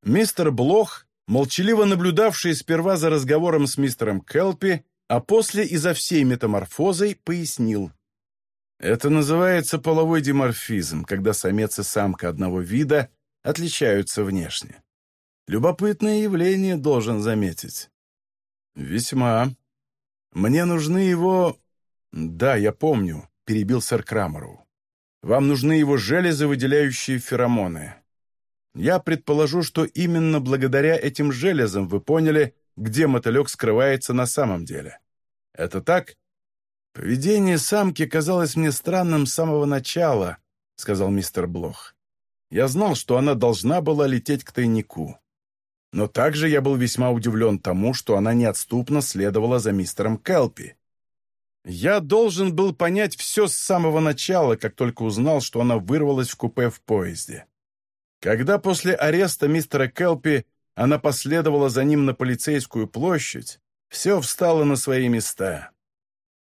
Мистер Блох, молчаливо наблюдавший сперва за разговором с мистером Келпи, а после и за всей метаморфозой, пояснил. Это называется половой диморфизм, когда самец и самка одного вида отличаются внешне. Любопытное явление, должен заметить. Весьма. Мне нужны его... Да, я помню, перебил сэр Крамеру. Вам нужны его железы, выделяющие феромоны. Я предположу, что именно благодаря этим железам вы поняли, где мотылек скрывается на самом деле. Это так? Поведение самки казалось мне странным с самого начала, сказал мистер Блох. Я знал, что она должна была лететь к тайнику. Но также я был весьма удивлен тому, что она неотступно следовала за мистером Келпи. Я должен был понять все с самого начала, как только узнал, что она вырвалась в купе в поезде. Когда после ареста мистера Келпи она последовала за ним на полицейскую площадь, все встало на свои места.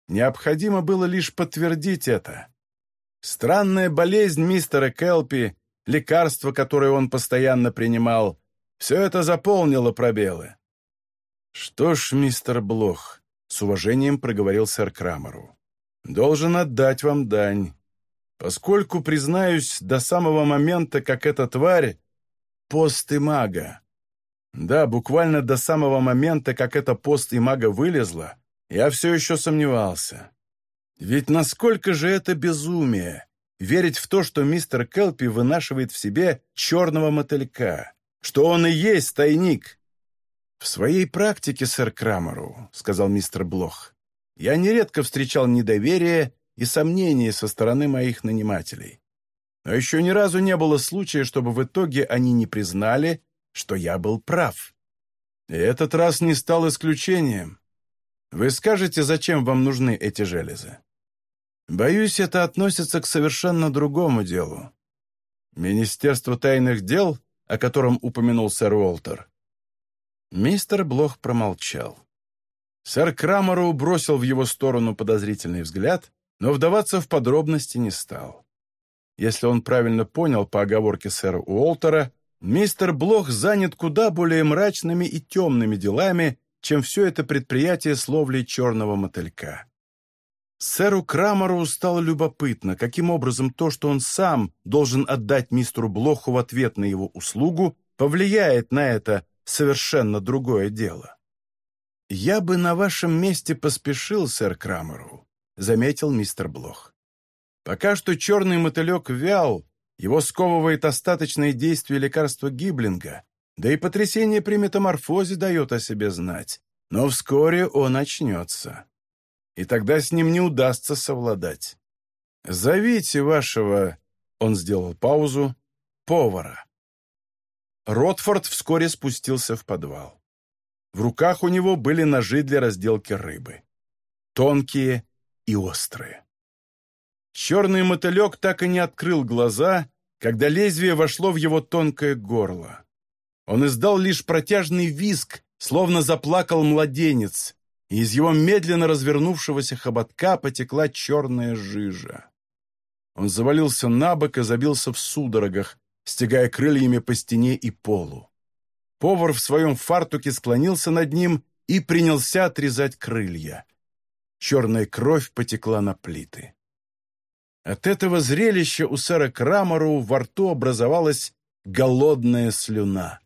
Необходимо было лишь подтвердить это. Странная болезнь мистера Келпи, лекарство, которое он постоянно принимал, все это заполнило пробелы. «Что ж, мистер Блох», — с уважением проговорил сэр Крамеру, — «должен отдать вам дань. Поскольку, признаюсь, до самого момента, как эта тварь — пост и мага. Да, буквально до самого момента, как эта пост и мага вылезла, я все еще сомневался. Ведь насколько же это безумие — верить в то, что мистер Келпи вынашивает в себе черного мотылька что он и есть тайник. В своей практике, сэр Крамеру, сказал мистер Блох, я нередко встречал недоверие и сомнения со стороны моих нанимателей. Но еще ни разу не было случая, чтобы в итоге они не признали, что я был прав. И этот раз не стал исключением. Вы скажете, зачем вам нужны эти железы? Боюсь, это относится к совершенно другому делу. Министерство тайных дел о котором упомянул сэр Уолтер. Мистер Блох промолчал. Сэр Крамеру бросил в его сторону подозрительный взгляд, но вдаваться в подробности не стал. Если он правильно понял по оговорке сэра Уолтера, мистер Блох занят куда более мрачными и темными делами, чем все это предприятие с ловлей черного мотылька. Сэру Крамеру стало любопытно, каким образом то, что он сам должен отдать мистеру Блоху в ответ на его услугу, повлияет на это совершенно другое дело. «Я бы на вашем месте поспешил, сэр Крамеру», — заметил мистер Блох. «Пока что черный мотылек вял, его сковывает остаточное действие лекарства Гиблинга, да и потрясение при метаморфозе дает о себе знать, но вскоре он очнется» и тогда с ним не удастся совладать. Зовите вашего...» Он сделал паузу. «Повара». Ротфорд вскоре спустился в подвал. В руках у него были ножи для разделки рыбы. Тонкие и острые. Черный мотылек так и не открыл глаза, когда лезвие вошло в его тонкое горло. Он издал лишь протяжный визг, словно заплакал младенец, и из его медленно развернувшегося хоботка потекла черная жижа. Он завалился на бок и забился в судорогах, стегая крыльями по стене и полу. Повар в своем фартуке склонился над ним и принялся отрезать крылья. Черная кровь потекла на плиты. От этого зрелища у сэра Крамору во рту образовалась голодная слюна.